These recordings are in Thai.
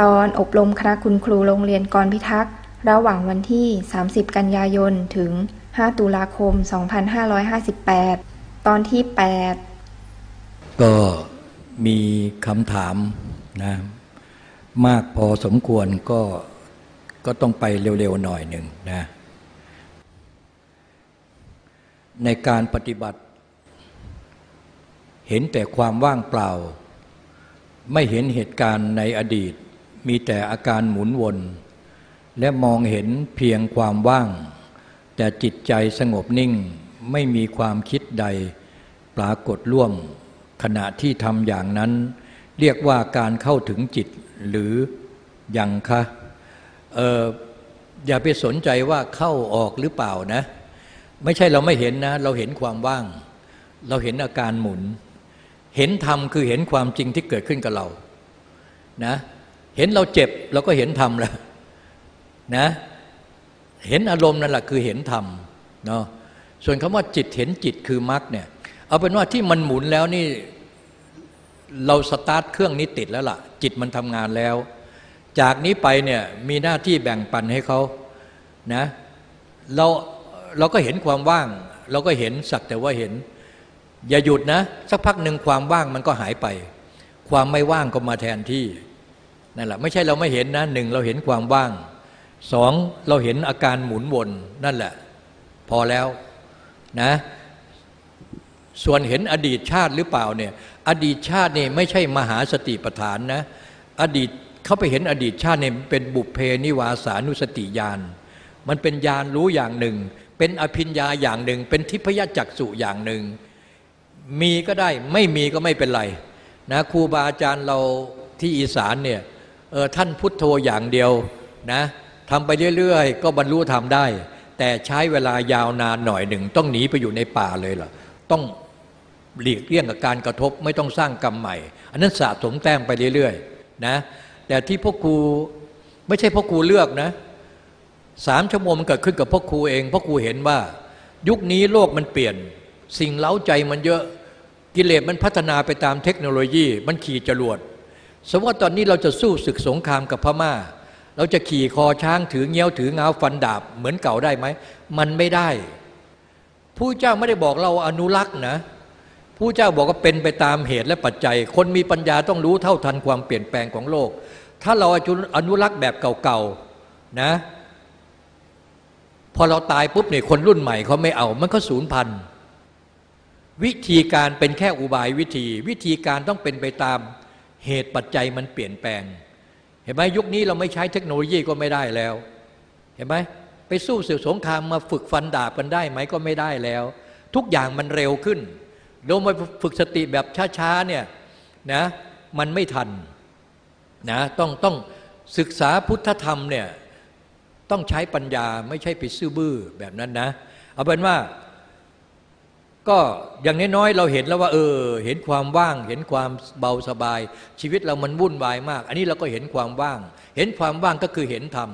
ตอนอบรมคณะคุณครูโรงเรียนกรพิทักษ์ ระหว่างวันที่ 30 กันยายน ถึง 5 ตุลาคม 2558 ตอนที่ 8 ก็มีคำถามนะมากพอสมควรก็ก็ต้องไปเร็วๆหน่อยหนึ่งนะในการปฏิบัติ เห็นแต่ความว่างเปล่า ไม่เห็นเหตุการณ์ในอดีต มีแต่อาการหมุนวน และมองเห็นเพียงความว่าง แต่จิตใจสงบนิ่งไม่มีความคิดใด ปรากฏร่วม ขณะที่ทำอย่างนั้น เรียกว่าการเข้าถึงจิตหรือยังคะเอออย่าไปสนใจว่าเข้าออกหรือเปล่านะ ไม่ใช่เราไม่เห็นนะ เราเห็นความว่าง เราเห็นอาการหมุน เห็นธรรมคือเห็นความจริงที่เกิดขึ้นกับเรานะ เห็นเราเจ็บเราก็เห็นธรรมแล้วนะเห็นอารมณ์นั่นแหละคือเห็นธรรมเนาะส่วนคำว่าจิตเห็นจิตคือมรรคเนี่ยเอาเป็นว่าที่มันหมุนแล้วนี่เราสตาร์ทเครื่องนี้ติดแล้วล่ะ จิตมันทำงานแล้ว จากนี้ไปเนี่ยมีหน้าที่แบ่งปันให้เขานะเราเราก็เห็นความว่าง เราก็เห็นสักแต่ว่าเห็น อย่าหยุดนะ สักพักหนึ่งความว่างมันก็หายไป ความไม่ว่างก็มาแทนที่ นั่นแหละไม่ใช่เราไม่เห็นนะหนึ่งเราเห็นความว่างสองเราเห็นอาการหมุนวนนั่นแหละ พอแล้วนะส่วนเห็นอดีตชาติหรือเปล่าเนี่ยอดีตชาตินี่ไม่ใช่มหาสติปฐานนะอดีตเขาไปเห็นอดีตชาติเนี่ยเป็นบุพเพนิวาสานุสติญาณมันเป็นญาณรู้อย่างหนึ่ง เป็นอภิญญาอย่างหนึ่ง เป็นทิพยจักษุอย่างหนึ่ง มีก็ได้ไม่มีก็ไม่เป็นไรนะครูบาอาจารย์เราที่อีสานเนี่ย เออท่านพุทโธอย่างเดียวนะทำไปเรื่อยๆ ก็บรรลุธรรมได้ แต่ใช้เวลายาวนานหน่อยหนึ่ง ต้องหนีไปอยู่ในป่าเลยล่ะต้องหลีกเลี่ยงกับการกระทบไม่ต้องสร้างกรรมใหม่ อันนั้นสะสมแต้มไปเรื่อยๆนะแต่ที่พ่อครูไม่ใช่พ่อครูเลือกนะสามชั่วโมงมันเกิดขึ้นกับพ่อครูเองพ่อครูเห็นว่า ยุคนี้โลกมันเปลี่ยน สิ่งเล้าใจมันเยอะกิเลสมันพัฒนาไปตามเทคโนโลยี มันขี่จรวด สมมติว่าตอนนี้เราจะสู้ศึกสงครามกับพม่า เราจะขี่คอช้างถือเงี้ยวถือเงาฟันดาบเหมือนเก่าได้ไหม มันไม่ได้ ผู้เจ้าไม่ได้บอกเราอนุรักษ์นะผู้เจ้าบอกว่าเป็นไปตามเหตุและปัจจัย คนมีปัญญาต้องรู้เท่าทันความเปลี่ยนแปลงของโลก ถ้าเราอนุรักษ์แบบเก่าๆนะ พอเราตายปุ๊บเนี่ยคนรุ่นใหม่เขาไม่เอา มันก็สูญพันธุ์วิธีการเป็นแค่อุบายวิธี วิธีการต้องเป็นไปตาม เหตุปัจจัยมันเปลี่ยนแปลง เห็นไหมยุคนี้เราไม่ใช้เทคโนโลยีก็ไม่ได้แล้ว เห็นไหมไปสู้ศึกสงครามมาฝึกฟันดาบกันได้ไหมก็ไม่ได้แล้ว ทุกอย่างมันเร็วขึ้นเรามาฝึกสติแบบช้าๆเนี่ยนะมันไม่ทันนะต้องต้องศึกษาพุทธธรรมเนี่ยต้องใช้ปัญญาไม่ใช่ไปซื่อบื้อแบบนั้นนะ เอาเป็นว่า ก็อย่างน้อยๆเราเห็นแล้วว่า เออ เห็นความว่าง เห็นความเบาสบาย ชีวิตเรามันวุ่นวายมาก อันนี้เราก็เห็นความว่าง เห็นความว่างก็คือเห็นธรรม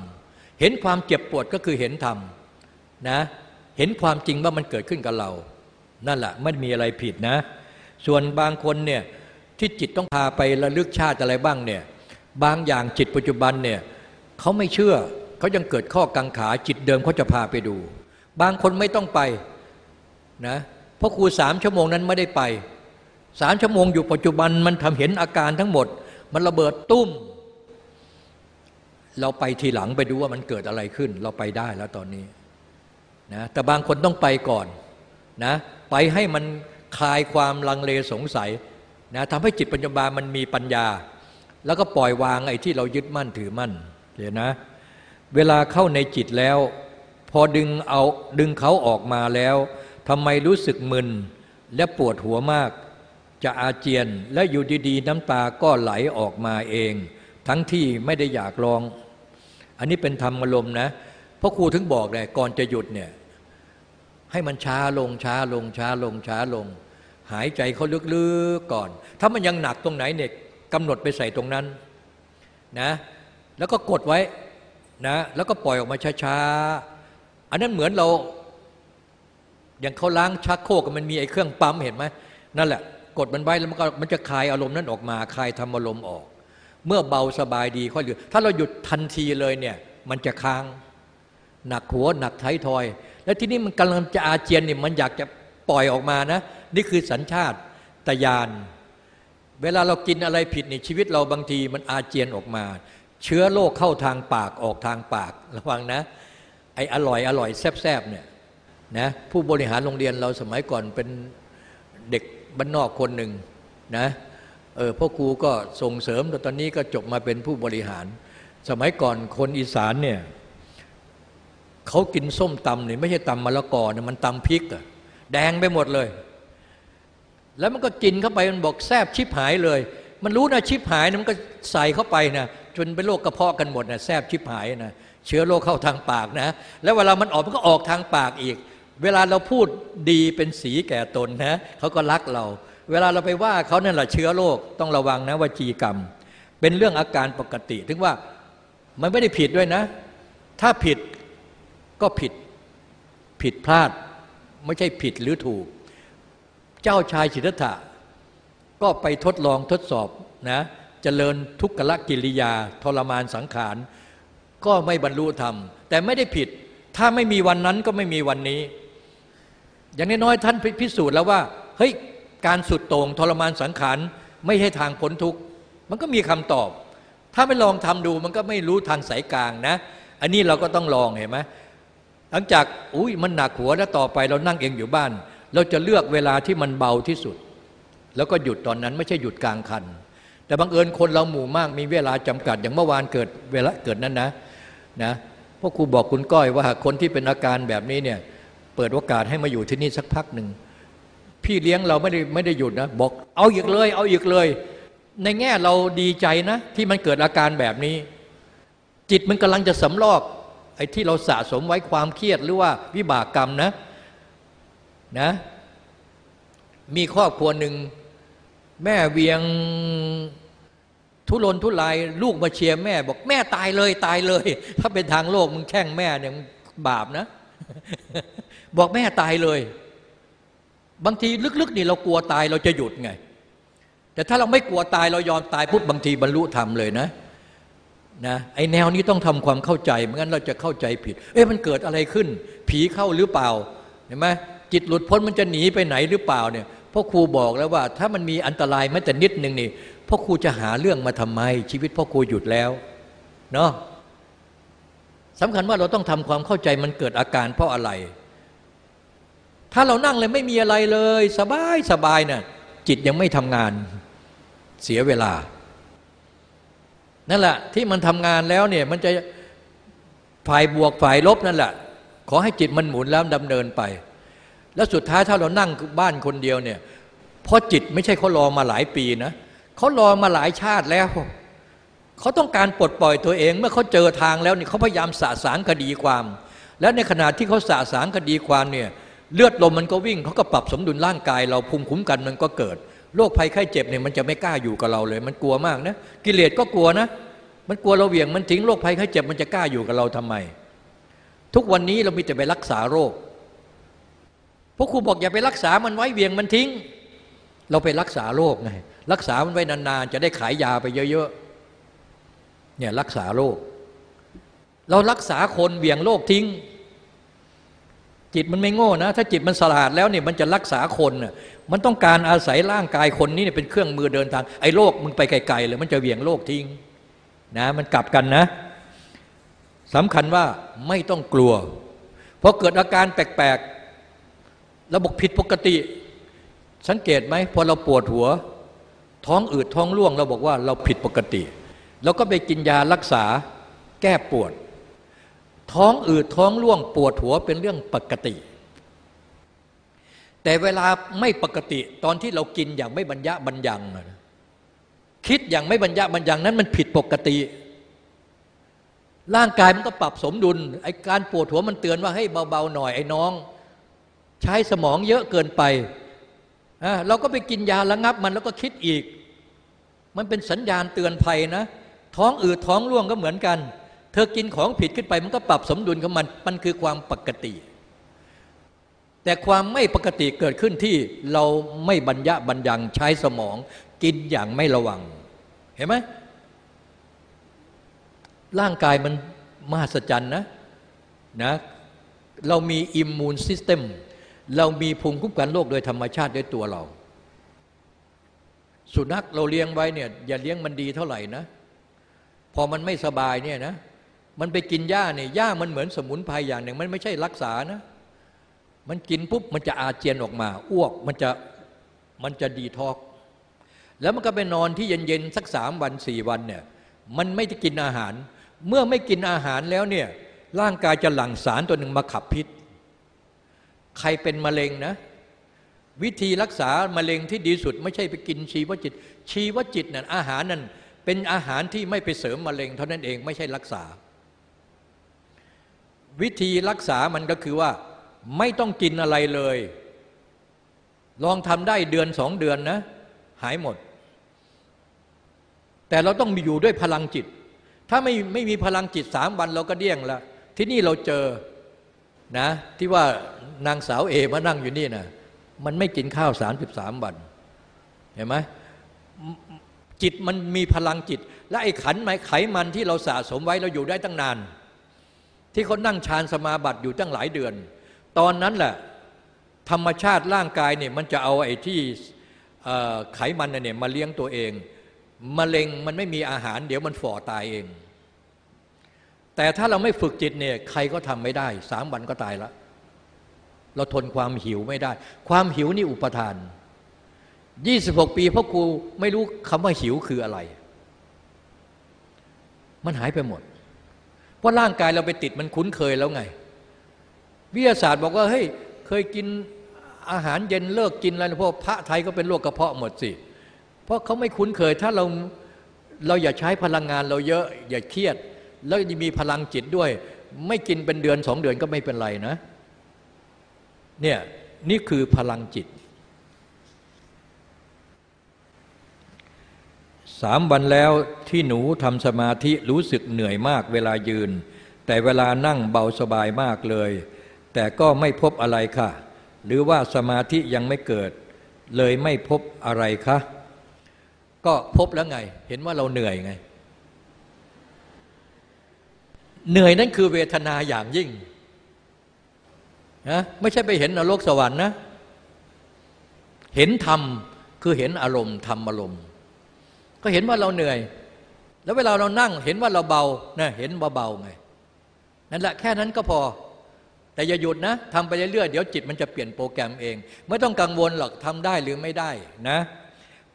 เห็นความเจ็บปวดก็คือเห็นธรรมนะ เห็นความจริงว่ามันเกิดขึ้นกับเรา นั่นแหละไม่มีอะไรผิดนะ ส่วนบางคนเนี่ยที่จิตต้องพาไประลึกชาติอะไรบ้างเนี่ยบางอย่างจิตปัจจุบันเนี่ยเขาไม่เชื่อเขายังเกิดข้อกังขาจิตเดิมเขาจะพาไปดู บางคนไม่ต้องไปนะ เพราะครูสามชั่วโมงนั้นไม่ได้ไปสามชั่วโมงอยู่ปัจจุบันมันทำเห็นอาการทั้งหมด มันระเบิดตุ้ม เราไปทีหลังไปดูว่ามันเกิดอะไรขึ้น เราไปได้แล้วตอนนี้นะแต่บางคนต้องไปก่อนนะไปให้มันคลายความลังเลสงสัยนะทำให้จิตปัญญามันมีปัญญา แล้วก็ปล่อยวางไอ้ที่เรายึดมั่นถือมั่นเห็นนะ เวลาเข้าในจิตแล้ว พอดึงเอาดึงเขาออกมาแล้ว ทำไมรู้สึกมึนและปวดหัวมาก จะอาเจียนและอยู่ดีๆ น้ำตาก็ไหลออกมาเอง ทั้งที่ไม่ได้อยากลอง อันนี้เป็นธรรมอารมณ์นะเพราะครูถึงบอกเลยก่อนจะหยุดเนี่ยให้มันช้าลงช้าลงช้าลงช้าลง หายใจเขาลึกๆก่อน ถ้ามันยังหนักตรงไหนเนี่ยกำหนดไปใส่ตรงนั้นนะแล้วก็กดไว้นะแล้วก็ปล่อยออกมาช้าๆ อันนั้นเหมือนเรา อย่างเขาล้างชักโครกมันมีไอ้เครื่องปั๊มเห็นไหมนั่นแหละ กดมันไว้แล้วมันก็มันจะคลายอารมณ์นั้นออกมาคลายทำอารมณ์ออก เมื่อเบาสบายดีค่อยหยุดถ้าเราหยุดทันทีเลยเนี่ย มันจะค้าง หนักหัวหนักไททอย แล้วที่นี้มันกำลังจะอาเจียนเนี่ยมันอยากจะปล่อยออกมานะ นี่คือสัญชาตตญาณเวลาเรากินอะไรผิดในชีวิตเราบางทีมันอาเจียนออกมา เชื้อโรคเข้าทางปากออกทางปากระวังนะไอ้อร่อยอร่อยแซบๆเนี่ย นะผู้บริหารโรงเรียนเราสมัยก่อนเป็นเด็กบ้านนอกคนหนึ่งนะเออพ่อครูก็ส่งเสริมแต่ตอนนี้ก็จบมาเป็นผู้บริหาร สมัยก่อนคนอีสานเนี่ยเขากินส้มตำเนี่ยไม่ใช่ตำมะละกอเนี่ยมันตำพริกอะแดงไปหมดเลย แล้วมันก็กินเข้าไปมันบอกแซบชิบหายเลย มันรู้นะชิบหายนะมันก็ใส่เข้าไปนะจนเป็นโรคกระเพาะกันหมดนะแซบชิบหายนะเชื้อโรคเข้าทางปากนะ แล้วเวลามันออกมันก็ออกทางปากอีก เวลาเราพูดดีเป็นสีแก่ตนนะเขาก็รักเรา เวลาเราไปว่าเขานั่นแหละเชื้อโรคต้องระวังนะวจีกรรม เป็นเรื่องอาการปกติ ถึงว่ามันไม่ได้ผิดด้วยนะ ถ้าผิดก็ผิดผิดพลาด ไม่ใช่ผิดหรือถูก เจ้าชายสิทธัตถะก็ไปทดลองทดสอบนะเจริญทุกขละกิริยา ทรมานสังขาร ก็ไม่บรรลุธรรม แต่ไม่ได้ผิด ถ้าไม่มีวันนั้นก็ไม่มีวันนี้ อย่างน้อยๆท่านพิสูจน์แล้วว่าเฮ้ยการสุดโต่งทรมานสังขารไม่ใช่ทางพ้นทุกข์มันก็มีคำตอบ ถ้าไม่ลองทำดูมันก็ไม่รู้ทางสายกลางนะ อันนี้เราก็ต้องลองเห็นไหมหลังจากอุ้ยมันหนักหัวแล้วต่อไปเรานั่งเองอยู่บ้าน เราจะเลือกเวลาที่มันเบาที่สุด แล้วก็หยุดตอนนั้นไม่ใช่หยุดกลางคัน แต่บังเอิญคนเราหมู่มากมีเวลาจำกัดอย่างเมื่อวานเกิดเวลาเกิดนั้นนะนะพ่อครูบอกคุณก้อยว่าคนที่เป็นอาการแบบนี้เนี่ย ปิดโอกาสให้มาอยู่ที่นี่สักพักหนึ่ง พี่เลี้ยงเราไม่ได้ไม่ได้หยุดนะ บอก เอาอีกเลย เอาอีกเลย ในแง่เราดีใจนะ ที่มันเกิดอาการแบบนี้ จิตมันกำลังจะสำลอกไอ้ที่เราสะสมไว้ความเครียดหรือว่าวิบากกรรมนะนะ มีครอบครัวหนึ่งแม่เวียงทุรนทุรายลูกมาเชียร์แม่บอกแม่ตายเลยตายเลย ถ้าเป็นทางโลกมึงแช่งแม่เนี่ยบาปนะ บอกแม่ตายเลย บางทีลึกๆนี่เรากลัวตายเราจะหยุดไง แต่ถ้าเราไม่กลัวตายเรายอมตายปุ๊บบางทีบรรลุธรรมเลยนะนะไอแนวนี้ต้องทำความเข้าใจไม่งั้นเราจะเข้าใจผิด เอ๊ะมันเกิดอะไรขึ้น ผีเข้าหรือเปล่าเห็นไหมจิตหลุดพ้นมันจะหนีไปไหนหรือเปล่าเนี่ยพ่อครูบอกแล้วว่า ถ้ามันมีอันตรายแม้แต่นิดหนึ่งนี่พ่อครูจะหาเรื่องมาทำไม ชีวิตพ่อครูหยุดแล้วเนาะสำคัญว่าเราต้องทำความเข้าใจมันเกิดอาการเพราะอะไร ถ้าเรานั่งเลยไม่มีอะไรเลย สบายสบายนะ่ะจิตยังไม่ทำงานเสียเวลา นั่นแหละที่มันทำงานแล้วเนี่ยมันจะฝ่ายบวกฝ่ายลบนั่นแหละ ขอให้จิตมันหมุนแล้วดำเนินไป แล้วสุดท้ายถ้าเรานั่งบ้านคนเดียวเนี่ยเพราะจิตไม่ใช่เขารอมาหลายปีนะเขารอมาหลายชาติแล้วเขาต้องการปลดปล่อยตัวเอง เมื่อเขาเจอทางแล้วเนี่ยเขาพยายามสะสางคดีความ แล้วในขณะที่เขาสะสางคดีความเนี่ย เลือดลมมันก็วิ่งเขาก็ปรับสมดุลร่างกายเราภูมิคุ้มกันมันก็เกิดโรคภัยไข้เจ็บเนี่ยมันจะไม่กล้าอยู่กับเราเลย มันกลัวมากนะกิเลสก็กลัวนะ มันกลัวเราเหวี่ยงมันทิ้งโรคภัยไข้เจ็บมันจะกล้าอยู่กับเราทำไม ทุกวันนี้เรามีแต่ไปรักษาโรคพวกครูบอกอย่าไปรักษามันไว้เวียงมันทิ้ง เราไปรักษาโรคไงรักษามันไว้นานๆจะได้ขายยาไปเยอะๆเนี่ยรักษาโรคเรารักษาคนเวียงโรคทิ้ง จิตมันไม่โง่นะ ถ้าจิตมันสลาดแล้วเนี่ยมันจะรักษาคนน่ะมันต้องการอาศัยร่างกายคนนี้เนี่ยเป็นเครื่องมือเดินทางไอ้โรคมึงไปไกลๆเลยมันจะเหวี่ยงโรคทิ้งนะมันกลับกันนะสำคัญว่าไม่ต้องกลัวพอเกิดอาการแปลกๆระบบผิดปกติ สังเกตไหมพอเราปวดหัว ท้องอืดท้องร่วงเราบอกว่าเราผิดปกติเราก็ไปกินยารักษาแก้ปวด ท้องอืดท้องร่วงปวดหัวเป็นเรื่องปกติ แต่เวลาไม่ปกติตอนที่เรากินอย่างไม่บรรยะบรรยังคิดอย่างไม่บรรยะบรรยังนั้นมันผิดปกติ ร่างกายมันก็ปรับสมดุลไอ้การปวดหัวมันเตือนว่าให้เบาๆหน่อยไอ้น้อง ใช้สมองเยอะเกินไปเราก็ไปกินยาระงับมันแล้วก็คิดอีก มันเป็นสัญญาณเตือนภัยนะ ท้องอืดท้องร่วงก็เหมือนกัน เธอกินของผิดขึ้นไปมันก็ปรับสมดุลของมัน มันคือความปกติ แต่ความไม่ปกติเกิดขึ้นที่เราไม่บรรยะบรรยังใช้สมอง กินอย่างไม่ระวัง เห็นไหมร่างกายมันมหัศจรรย์นะนะเรามีอิมมูนซิสเต็มเรามีภูมิคุ้มกันโรคโดยธรรมชาติด้วยตัวเรา สุนัขเราเลี้ยงไว้เนี่ยอย่าเลี้ยงมันดีเท่าไหร่นะ พอมันไม่สบายเนี่ยนะ มันไปกินหญ้าเนี่ยหญ้ามันเหมือนสมุนไพรอย่างหนึ่ง มันไม่ใช่รักษานะ มันกินปุ๊บมันจะอาเจียนออกมาอ้วกมันจะมันจะดีทอกแล้วมันก็ไปนอนที่เย็นๆสักสามวันสี่วันเนี่ยมันไม่ได้กินอาหาร เมื่อไม่กินอาหารแล้วเนี่ยร่างกายจะหลั่งสารตัวหนึ่งมาขับพิษ ใครเป็นมะเร็งนะ วิธีรักษามะเร็งที่ดีสุด ไม่ใช่ไปกินชีวจิต ชีวจิตนั่นอาหารนั่นเป็นอาหารที่ไม่ไปเสริมมะเร็งเท่านั้นเองไม่ใช่รักษา วิธีรักษามันก็คือว่าไม่ต้องกินอะไรเลย ลองทำได้เดือนสองเดือนนะ หายหมด แต่เราต้องมีอยู่ด้วยพลังจิต ถ้าไม่ไม่มีพลังจิตสามวันเราก็เดี้ยงละที่นี่เราเจอนะ ที่ว่านางสาวเอมานั่งอยู่นี่นะมันไม่กินข้าวสามสิบสามวัน เห็นไหมจิตมันมีพลังจิต และไอ้ขันไม้ไขมันที่เราสะสมไว้เราอยู่ได้ตั้งนาน ที่เขานั่งฌานสมาบัติอยู่ตั้งหลายเดือน ตอนนั้นแหละธรรมชาติร่างกายเนี่ยมันจะเอาไอ้ที่ไขมันเนี่ยมาเลี้ยงตัวเองมะเร็งมันไม่มีอาหาร เดี๋ยวมันฝ่อตายเอง แต่ถ้าเราไม่ฝึกจิตเนี่ยใครก็ทำไม่ได้สามวันก็ตายล้วเราทนความหิวไม่ได้ ความหิวนี่อุปทาน 26 ปีพ่อครูไม่รู้คำว่าหิวคืออะไร มันหายไปหมด เพราะร่างกายเราไปติดมันคุ้นเคยแล้วไง วิทยาศาสตร์บอกว่าเฮ้ยเคยกินอาหารเย็นเลิกกินอะไรพวกพระไทยก็เป็นโรคกระเพาะหมดสิ เพราะเขาไม่คุ้นเคยถ้าเราเราอย่าใช้พลังงานเราเยอะอย่าเครียด แล้วมีพลังจิตด้วย ไม่กินเป็นเดือนสองเดือนก็ไม่เป็นไรนะเนี่ยนี่คือพลังจิต สามวันแล้วที่หนูทำสมาธิรู้สึกเหนื่อยมากเวลายืน แต่เวลานั่งเบาสบายมากเลย แต่ก็ไม่พบอะไรค่ะ หรือว่าสมาธิยังไม่เกิด เลยไม่พบอะไรคะก็พบแล้วไง เห็นว่าเราเหนื่อยไง เหนื่อยนั่นคือเวทนาอย่างยิ่งนะไม่ใช่ไปเห็นนรกสวรรค์นะ เห็นธรรมคือเห็นอารมณ์ธรรมอารมณ์ ก็เห็นว่าเราเหนื่อย แล้วเวลาเรานั่งเห็นว่าเราเบานะเห็นเบาไงนั่นแหละแค่นั้นก็พอ แต่อย่าหยุดนะทำไปเรื่อยๆเดี๋ยวจิตมันจะเปลี่ยนโปรแกรมเอง ไม่ต้องกังวลหรอกทำได้หรือไม่ได้นะ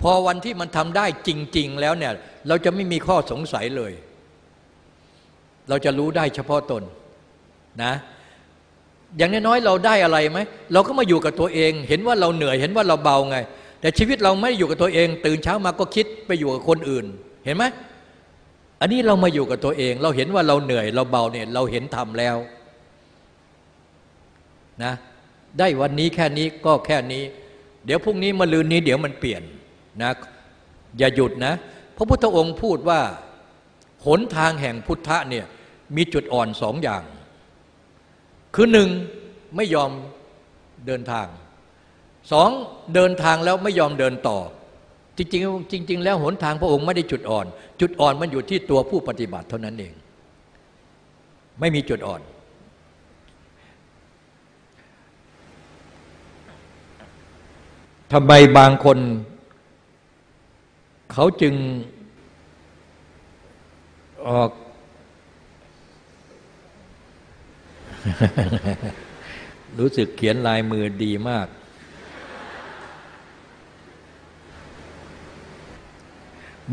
พอวันที่มันทำได้จริง ๆ แล้วเนี่ย เราจะไม่มีข้อสงสัยเลย เราจะรู้ได้เฉพาะตนนะอย่างน้อยๆเราได้อะไรไหมเราก็มาอยู่กับตัวเอง เห็นว่าเราเหนื่อยเห็นว่าเราเบาไง แต่ชีวิตเราไม่อยู่กับตัวเอง ตื่นเช้ามาก็คิดไปอยู่กับคนอื่น เห็นไหมอันนี้เรามาอยู่กับตัวเอง เราเห็นว่าเราเหนื่อยเราเบาเนี่ยเราเห็นทำแล้วนะได้วันนี้แค่นี้ก็แค่นี้ เดี๋ยวพรุ่งนี้มาลืนนี้เดี๋ยวมันเปลี่ยนนะอย่าหยุดนะ พระพุทธองค์พูดว่าหนทางแห่งพุทธะเนี่ยมีจุดอ่อนสองอย่าง คือหนึ่งไม่ยอมเดินทาง สองเดินทางแล้วไม่ยอมเดินต่อ จริงๆจริง ๆ แล้วหนทางพระองค์ไม่ได้จุดอ่อน จุดอ่อนมันอยู่ที่ตัวผู้ปฏิบัติเท่านั้นเอง ไม่มีจุดอ่อน ทำไมบางคน เขาจึงออกรู้สึกเขียนลายมือดีมาก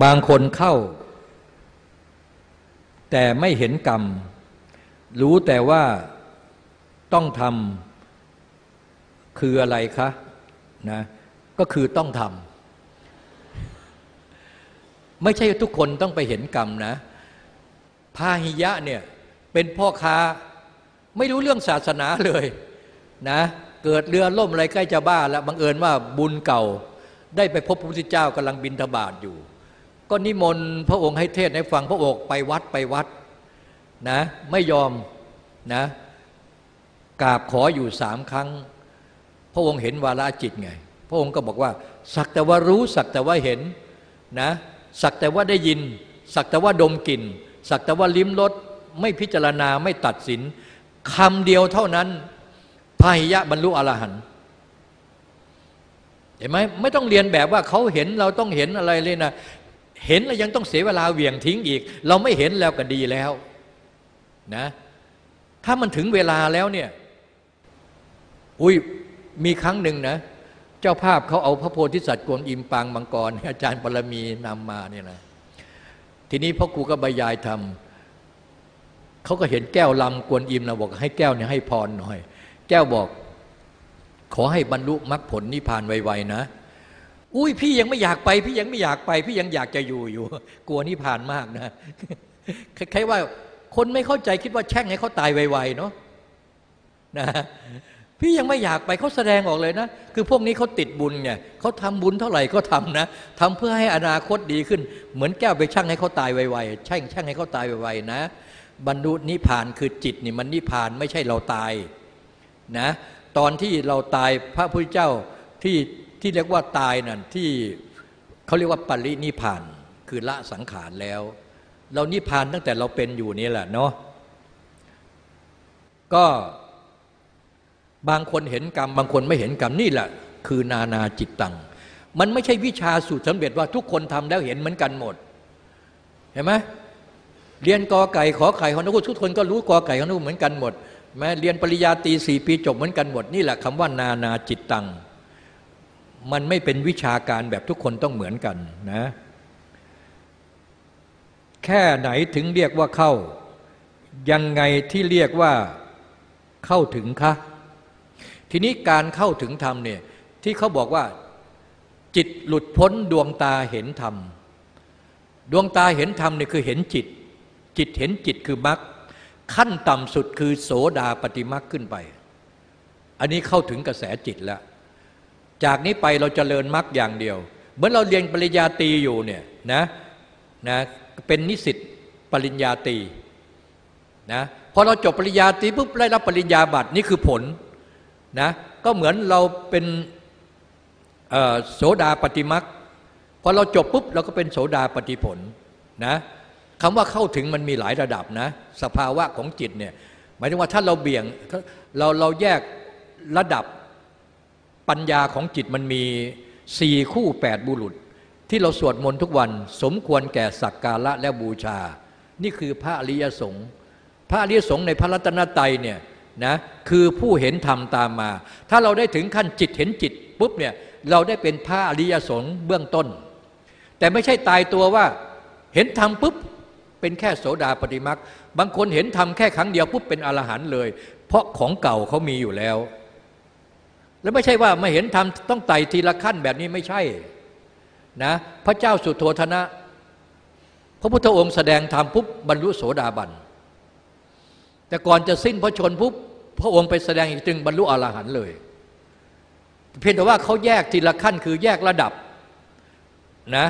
บางคนเข้า แต่ไม่เห็นกรรม รู้แต่ว่าต้องทำคืออะไรคะนะก็คือต้องทำไม่ใช่ทุกคนต้องไปเห็นกรรมนะพาหิยะเนี่ยเป็นพ่อค้าไม่รู้เรื่องศาสนาเลยนะเกิดเรือล่มอะไรใกล้จะบ้าแล้วบังเอิญว่าบุญเก่า ได้ไปพบพระพุทธเจ้ากำลังบินทบาทอยู่ ก็นิมนต์พระองค์ให้เทศให้ฟังพระองค์ไปวัดไปวัดนะไม่ยอมนะกราบขออยู่สามครั้ง พระองค์เห็นวาลาจิตไง พระองค์ก็บอกว่า สักแต่ว่ารู้สักแต่ว่าเห็นนะสักแต่ว่าได้ยิน สักแต่ว่าดมกลิ่น สักแต่ว่าลิ้มรสไม่พิจารณาไม่ตัดสินคำเดียวเท่านั้นพาหิยะบรรลุอรหันต์เห็นไหมไม่ต้องเรียนแบบว่าเขาเห็นเราต้องเห็นอะไรเลยนะ เห็นแล้วยังต้องเสียเวลาเหวี่ยงทิ้งอีก เราไม่เห็นแล้วก็ดีแล้วนะถ้ามันถึงเวลาแล้วเนี่ยอุ้ยมีครั้งหนึ่งนะ เจ้าภาพเขาเอาพระโพธิสัตว์กวนอิมปางมังกรอาจารย์ปรมีนำมาเนี่ยนะทีนี้พ่อครูก็บรรยายทำเขาก็เห็นแก้วลำกวนอิมนะบอกให้แก้วเนี่ยให้พรหน่อย แก้วบอก ขอให้บรรลุมรรคผลนิพพานไวๆนะ อุ้ยพี่ยังไม่อยากไป พี่ยังไม่อยากไป พี่ยังอยากจะอยู่อยู่ กลัวนิพพานมากนะคล้ายๆว่า คนไม่เข้าใจคิดว่าแช่งให้เขาตายไวๆเนาะนะพี่ยังไม่อยากไปเขาแสดงออกเลยนะ คือพวกนี้เขาติดบุญไงเขาทำบุญเท่าไหร่ก็ทำนะทำเพื่อให้อนาคตดีขึ้น เหมือนแก้วไปช่างให้เขาตายไวๆแช่งแช่งให้เขาตายไวๆนะ บรรลุนิพพานคือจิตนี่มันนิพพานไม่ใช่เราตายนะ ตอนที่เราตายพระพุทธเจ้าที่ ที่เรียกว่าตายนั่นที่เขาเรียกว่าปรินิพานคือละสังขารแล้ว เรานิพพานตั้งแต่เราเป็นอยู่นี่แหละเนาะก็บางคนเห็นกรรม บางคนไม่เห็นกรรมนี่แหละ คือนานาจิตตัง มันไม่ใช่วิชาสูตรสำเร็จว่าทุกคนทำแล้วเห็นเหมือนกันหมด เห็นไหมเรียนกอไก่ขอไข่ของนักทุกคนก็รู้กอไก่ของนักเหมือนกันหมดแม้เรียนปริญญาตรีสี่ปีจบเหมือนกันหมด นี่แหละคำว่านานาจิตตัง มันไม่เป็นวิชาการแบบทุกคนต้องเหมือนกันนะ แค่ไหนถึงเรียกว่าเข้า ยังไงที่เรียกว่าเข้าถึงคะทีนี้การเข้าถึงธรรมเนี่ยที่เขาบอกว่าจิตหลุดพ้นดวงตาเห็นธรรม ดวงตาเห็นธรรมเนี่ยคือเห็นจิต จิตเห็นจิตคือมรรคขั้นต่ำสุดคือโสดาปฏิมรรคขึ้นไป อันนี้เข้าถึงกระแสจิตแล้ว จากนี้ไปเราจเจริญมรรคอย่างเดียว เหมือนเราเรียนปริญญาตรีอยู่เนี่ยนะนะเป็นนิสิตปริญญาตรีนะพอเราจบปริญญาตรีปุ๊บได้รับปริญญาบัตรนี่คือผลนะก็เหมือนเราเป็นโสดาปฏิมักพอเราจบปุ๊บเราก็เป็นโสดาปฏิผลนะคำว่าเข้าถึงมันมีหลายระดับนะสภาวะของจิตเนี่ยหมายถึงว่าถ้าเราเบี่ยงเราเราแยกระดับ ปัญญาของจิตมันมีสี่คู่แปดบุรุษ ที่เราสวดมนต์ทุกวัน สมควรแก่สักการะและบูชา นี่คือพระอริยสงฆ์พระอริยสงฆ์ในพระรัตนตรัยเนี่ยนะคือผู้เห็นธรรมตามมา ถ้าเราได้ถึงขั้นจิตเห็นจิตปุ๊บเนี่ยเราได้เป็นพระอริยสงฆ์เบื้องต้น แต่ไม่ใช่ตายตัวว่าเห็นธรรมปุ๊บเป็นแค่โสดาปฏิมักบางคนเห็นธรรมแค่ครั้งเดียวปุ๊บเป็นอรหันต์เลย เพราะของเก่าเขามีอยู่แล้ว แล้วไม่ใช่ว่าไม่เห็นธรรมต้องไต่ทีละขั้นแบบนี้ไม่ใช่นะพระเจ้าสุโธธนะ พระพุทธองค์แสดงธรรมปุ๊บบรรลุโสดาบัน แต่ก่อนจะสิ้นพระชนปุ๊บพระองค์ไปแสดงอีกจึงบรรลุอรหันต์เลย เพียงแต่ว่าเขาแยกทีละขั้นคือแยกระดับนะ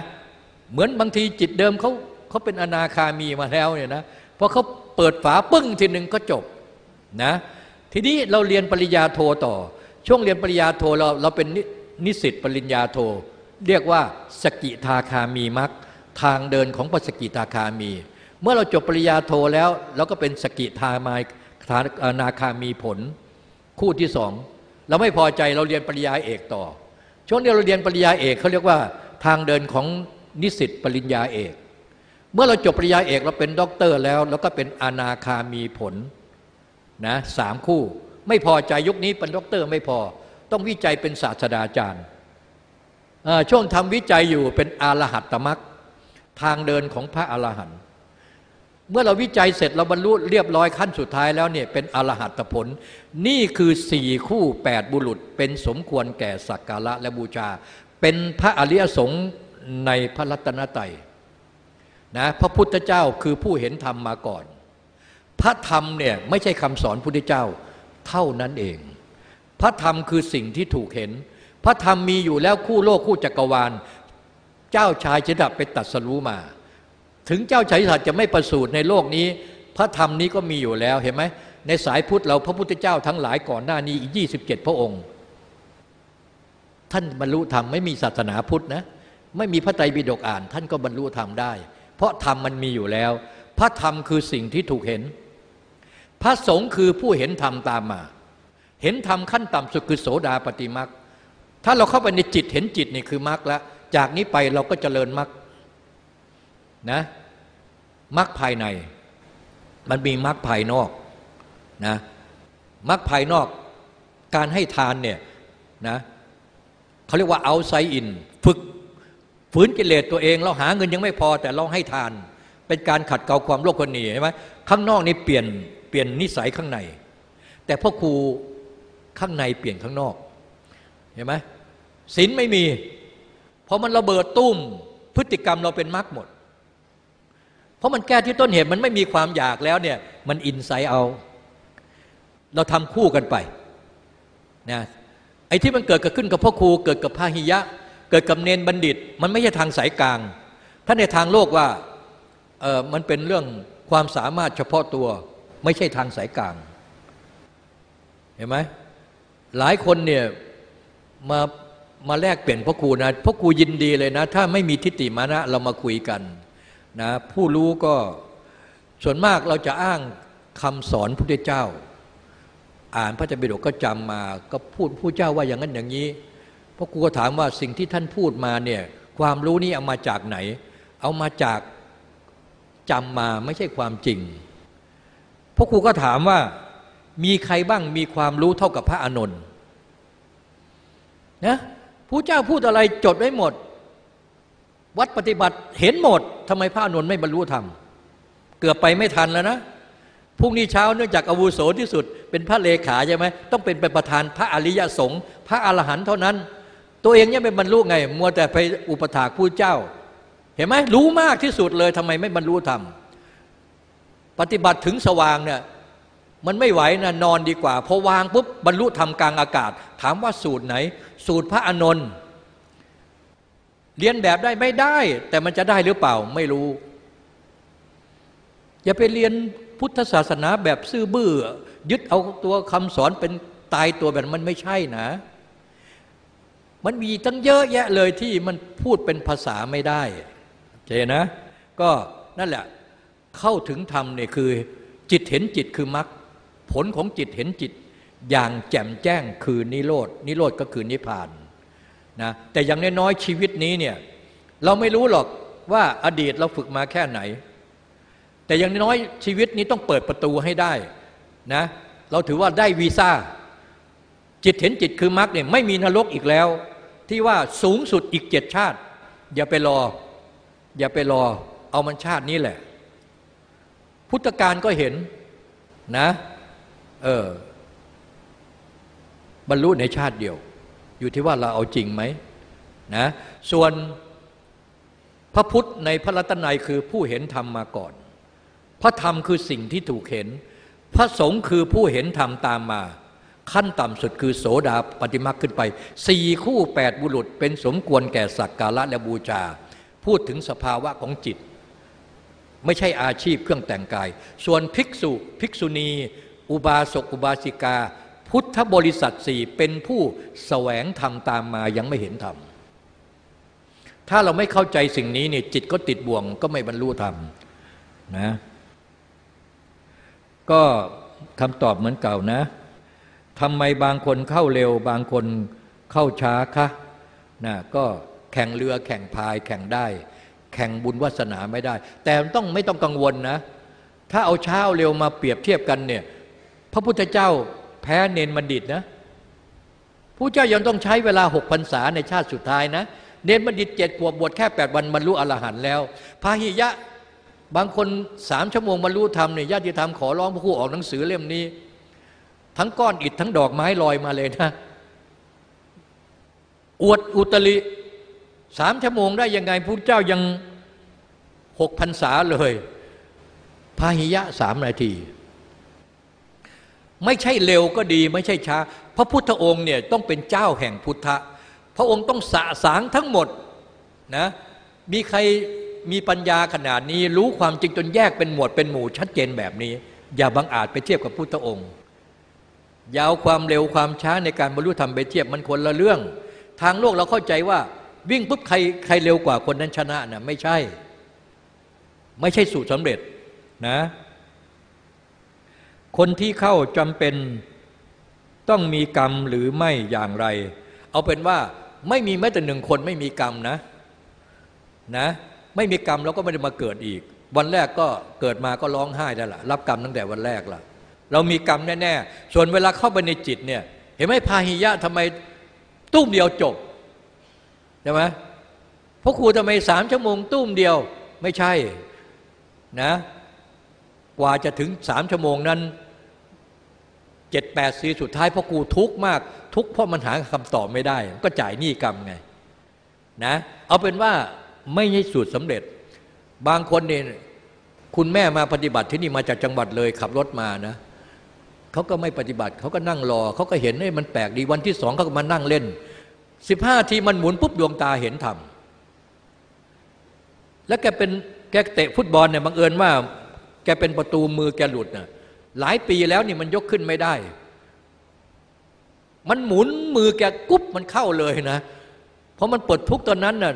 เหมือนบางทีจิตเดิมเขาเขาเป็นอนาคามีมาแล้วเนี่ยนะพอเขาเปิดฝาปึ้งทีหนึ่งก็จบนะทีนี้เราเรียนปริญญาโทต่อ ช่วงเรียนปริญญาโทเราเราเป็นนิสิตปริญญาโท เรียกว่าสกิทาคามีมักทางเดินของปสกิทาคามี เมื่อเราจบปริญญาโทแล้วเราก็เป็นสกิทามายนาคามีผล คู่ที่สองเราไม่พอใจเราเรียนปริญญาเอกต่อ ช่วงนี้เราเรียนปริญญาเอกเขาเรียกว่าทางเดินของนิสิตปริญญาเอก เมื่อเราจบปริญญาเอกเราเป็นด็อกเตอร์แล้วเราก็เป็นอนาคามีผลนะสามคู่ ไม่พอใจยุคนี้เป็นด็อกเตอร์ไม่พอ ต้องวิจัยเป็นศาสตราจารย์ช่วงทำวิจัยอยู่เป็นอรหัตตมรรคทางเดินของพระอรหันต์เมื่อเราวิจัยเสร็จเราบรรลุเรียบร้อยขั้นสุดท้ายแล้วเนี่ยเป็นอรหัตผล นี่คือสี่คู่แปดบุรุษ เป็นสมควรแก่สักการะและบูชา เป็นพระอริยสงฆ์ในพระรัตนตรัยนะพระพุทธเจ้าคือผู้เห็นธรรมมาก่อน พระธรรมเนี่ยไม่ใช่คำสอนพุทธเจ้า เท่านั้นเอง พระธรรมคือสิ่งที่ถูกเห็น พระธรรมมีอยู่แล้วคู่โลกคู่จักรวาล เจ้าชายจิดับไปตัดสรู้มา ถึงเจ้าชายสัตว์จะไม่ประสูติในโลกนี้ พระธรรมนี้ก็มีอยู่แล้วเห็นไหมในสายพุทธเราพระพุทธเจ้าทั้งหลายก่อนหน้านี้อีกยี่สิบเจ็ดพระองค์ ท่านบรรลุธรรมไม่มีศาสนาพุทธนะไม่มีพระไตรปิฎกอ่าน ท่านก็บรรลุธรรมได้ เพราะธรรมมันมีอยู่แล้ว พระธรรมคือสิ่งที่ถูกเห็น พระสงฆ์คือผู้เห็นธรรมตามมา เห็นธรรมขั้นต่ำสุดคือโสดาปฏิมักถ้าเราเข้าไปในจิตเห็นจิตนี่คือมักแล้วจากนี้ไปเราก็เจริญมักนะมักภายใน มันมีมักภายนอกนะมักภายนอกการให้ทานเนี่ยนะเขาเรียกว่าเอาไซอินฝึกฝืนกิเลสตัวเอง เราหาเงินยังไม่พอแต่เราให้ทาน เป็นการขัดเกลาความโลภคนนีใช่ไหมข้างนอกนี่เปลี่ยน เปลี่ยนนิสัยข้างใน แต่พ่อครูข้างในเปลี่ยนข้างนอกเห็นไหมศีลไม่มีพอมันระเบิดตุ้มพฤติกรรมเราเป็นมรรคหมด เพราะมันแก้ที่ต้นเหตุมันไม่มีความอยากแล้วเนี่ยมันอินไซต์เอา เราทำคู่กันไปนะไอ้ที่มันเกิดขึ้นกับพ่อครู เกิดกับพาหิยะ เกิดกับเนนบัณฑิต มันไม่ใช่ทางสายกลาง ถ้าในทางโลกว่าเออมันเป็นเรื่องความสามารถเฉพาะตัว ไม่ใช่ทางสายกลาง เห็นไหมหลายคนเนี่ยมามาแลกเปลี่ยนพ่อครูนะพ่อครูยินดีเลยนะ ถ้าไม่มีทิฏฐิมานะเรามาคุยกันนะผู้รู้ก็ส่วนมากเราจะอ้างคำสอนพระพุทธเจ้า อ่านพระธรรมปิฎกก็จำมาก็พูดผู้เจ้าว่าอย่างนั้นอย่างนี้พ่อครูก็ถามว่าสิ่งที่ท่านพูดมาเนี่ยความรู้นี้เอามาจากไหน เอามาจากจำมาไม่ใช่ความจริง พ่อครูก็ถามว่า มีใครบ้างมีความรู้เท่ากับพระอานนท์นะผู้เจ้าพูดอะไรจดไว้หมด วัดปฏิบัติเห็นหมดทำไมพระอนุนไม่บรรลุธรรมเกือบไปไม่ทันแล้วนะพรุ่งนี้เช้าเนื่องจากอาวุโสที่สุด เป็นพระเลขาใช่ไหมต้องเป็นเป็นประธานพระอริยสงฆ์พระอรหันต์เท่านั้น ตัวเองเนี่ยไม่บรรลุไง มัวแต่ไปอุปถากผู้เจ้า เห็นไหมรู้มากที่สุดเลยทำไมไม่บรรลุธรรม ปฏิบัติถึงสว่างเนี่ยมันไม่ไหวนะนอนดีกว่าพอวางปุ๊บบรรลุธรรมกลางอากาศ ถามว่าสูตรไหน สูตรพระอนนท์เรียนแบบได้ไม่ได้ แต่มันจะได้หรือเปล่าไม่รู้ อย่าไปเรียนพุทธศาสนาแบบซื่อบื้อ ยึดเอาตัวคำสอนเป็นตายตัวแบบมันไม่ใช่นะ มันมีตั้งเยอะแยะเลยที่มันพูดเป็นภาษาไม่ได้เจนะ ก็นั่นแหละ เข้าถึงธรรมเนี่ยคือ จิตเห็นจิตคือมรรคผลของจิตเห็นจิตอย่างแจ่มแจ้งคือนิโรดนิโรธก็คือนิพพานนะแต่อย่างน้อยๆชีวิตนี้เนี่ยเราไม่รู้หรอกว่าอดีตเราฝึกมาแค่ไหน แต่อย่างน้อยชีวิตนี้ต้องเปิดประตูให้ได้นะเราถือว่าได้วีซ่า จิตเห็นจิตคือมรรคเนี่ยไม่มีนรกอีกแล้ว ที่ว่าสูงสุดอีกเจ็ดชาติ อย่าไปรอ อย่าไปรอเอามันชาตินี้แหละ พุทธการก็เห็นนะเออบรรลุในชาติเดียว อยู่ที่ว่าเราเอาจริงไหมนะส่วนพระพุทธในพระรัตนัยคือผู้เห็นธรรมมาก่อน พระธรรมคือสิ่งที่ถูกเห็น พระสงฆ์คือผู้เห็นธรรมตามมา ขั้นต่ำสุดคือโสดาปฏิมาขึ้นไปสี่คู่แปดบุรุษเป็นสมควรแก่สักการะและบูชา พูดถึงสภาวะของจิต ไม่ใช่อาชีพเครื่องแต่งกาย ส่วนภิกษุ ภิกษุณี อุบาสกอุบาสิกา พุทธบริษัทสี่เป็นผู้แสวงธรรมตามมายังไม่เห็นธรรมถ้าเราไม่เข้าใจสิ่งนี้เนี่ยจิตก็ติดบ่วงก็ไม่บรรลุธรรมนะก็คำตอบเหมือนเก่านะทำไมบางคนเข้าเร็ว บางคนเข้าช้าคะนะก็แข่งเรือแข่งพายแข่งได้ แข่งบุญวาสนาไม่ได้ แต่ต้องไม่ต้องกังวลนะ ถ้าเอาเช้าเร็วมาเปรียบเทียบกันเนี่ยพระพุทธเจ้าแพ้เนนบัณฑิตนะผู้เจ้ายังต้องใช้เวลาหกพรรษาในชาติสุดท้ายนะ เนนบัณฑิตเจ็ดขวบบวชแค่แปดวันบรรลุอรหันต์แล้วพาหิยะบางคนสามชั่วโมงบรรลุธรรมเนี่ยญาติธรรมขอร้องพระครูออกหนังสือเล่มนี้ ทั้งก้อนอิฐทั้งดอกไม้ลอยมาเลยนะ อวดอุตริ สามชั่วโมงได้ยังไงพระเจ้ายังหกพรรษาเลยพาหิยะสามนาที ไม่ใช่เร็วก็ดีไม่ใช่ช้า พระพุทธองค์เนี่ยต้องเป็นเจ้าแห่งพุทธะ พระองค์ต้องสะสางทั้งหมดนะมีใครมีปัญญาขนาดนี้ รู้ความจริงจนแยกเป็นหมวดเป็นหมู่ชัดเจนแบบนี้ อย่าบังอาจไปเทียบกับพุทธองค์ยาวความเร็วความช้าในการบรรลุธรรมไปเทียบมันคนละเรื่อง ทางโลกเราเข้าใจว่า วิ่งปุ๊บใครใครเร็วกว่าคนนั้นชนะนะไม่ใช่ ไม่ใช่สูตรสาเร็จนะคนที่เข้าจำเป็นต้องมีกรรมหรือไม่อย่างไร เอาเป็นว่าไม่มีแม้แต่หนึ่งคนไม่มีกรรมนะนะไม่มีกรรมแล้วก็ไม่ได้มาเกิดอีก วันแรกก็เกิดมาก็ร้องไห้ได้วล่ะ รับกรรมตั้งแต่วันแรกละเรามีกรรมแน่ ๆ ส่วนเวลาเข้าไปในจิตเนี่ย เห็นไหมพาหิยะทำไมตุ้มเดียวจบ ใช่ไหมพราะครูทำไมสามชั่วโมงตุ้มเดียว ไม่ใช่นะ กว่าจะถึงสามชั่วโมงนั้นเจ็ดแปดสีสุดท้ายพ่อครูทุกข์มาก ทุกข์เพราะมันหาคำตอบไม่ได้ ก็จ่ายหนี้กรรมไงนะเอาเป็นว่าไม่ใช่สูตรสำเร็จ บางคนเนี่ยคุณแม่มาปฏิบัติที่นี่มาจากจังหวัดเลยขับรถมานะเขาก็ไม่ปฏิบัติเขาก็นั่งรอเขาก็เห็นให้มันแปลกดีวันที่สองเขาก็มานั่งเล่น สิบห้าทีมันหมุนปุ๊บดวงตาเห็นธรรมแล้วแกเป็นแกเตะฟุตบอลเนี่ยบังเอิญว่า แกเป็นประตูมือแกหลุดนะ่ะหลายปีแล้วนี่มันยกขึ้นไม่ได้ มันหมุนมือแกกุ๊บมันเข้าเลยนะ เพราะมันปลดทุกตอนนั้นน่ะ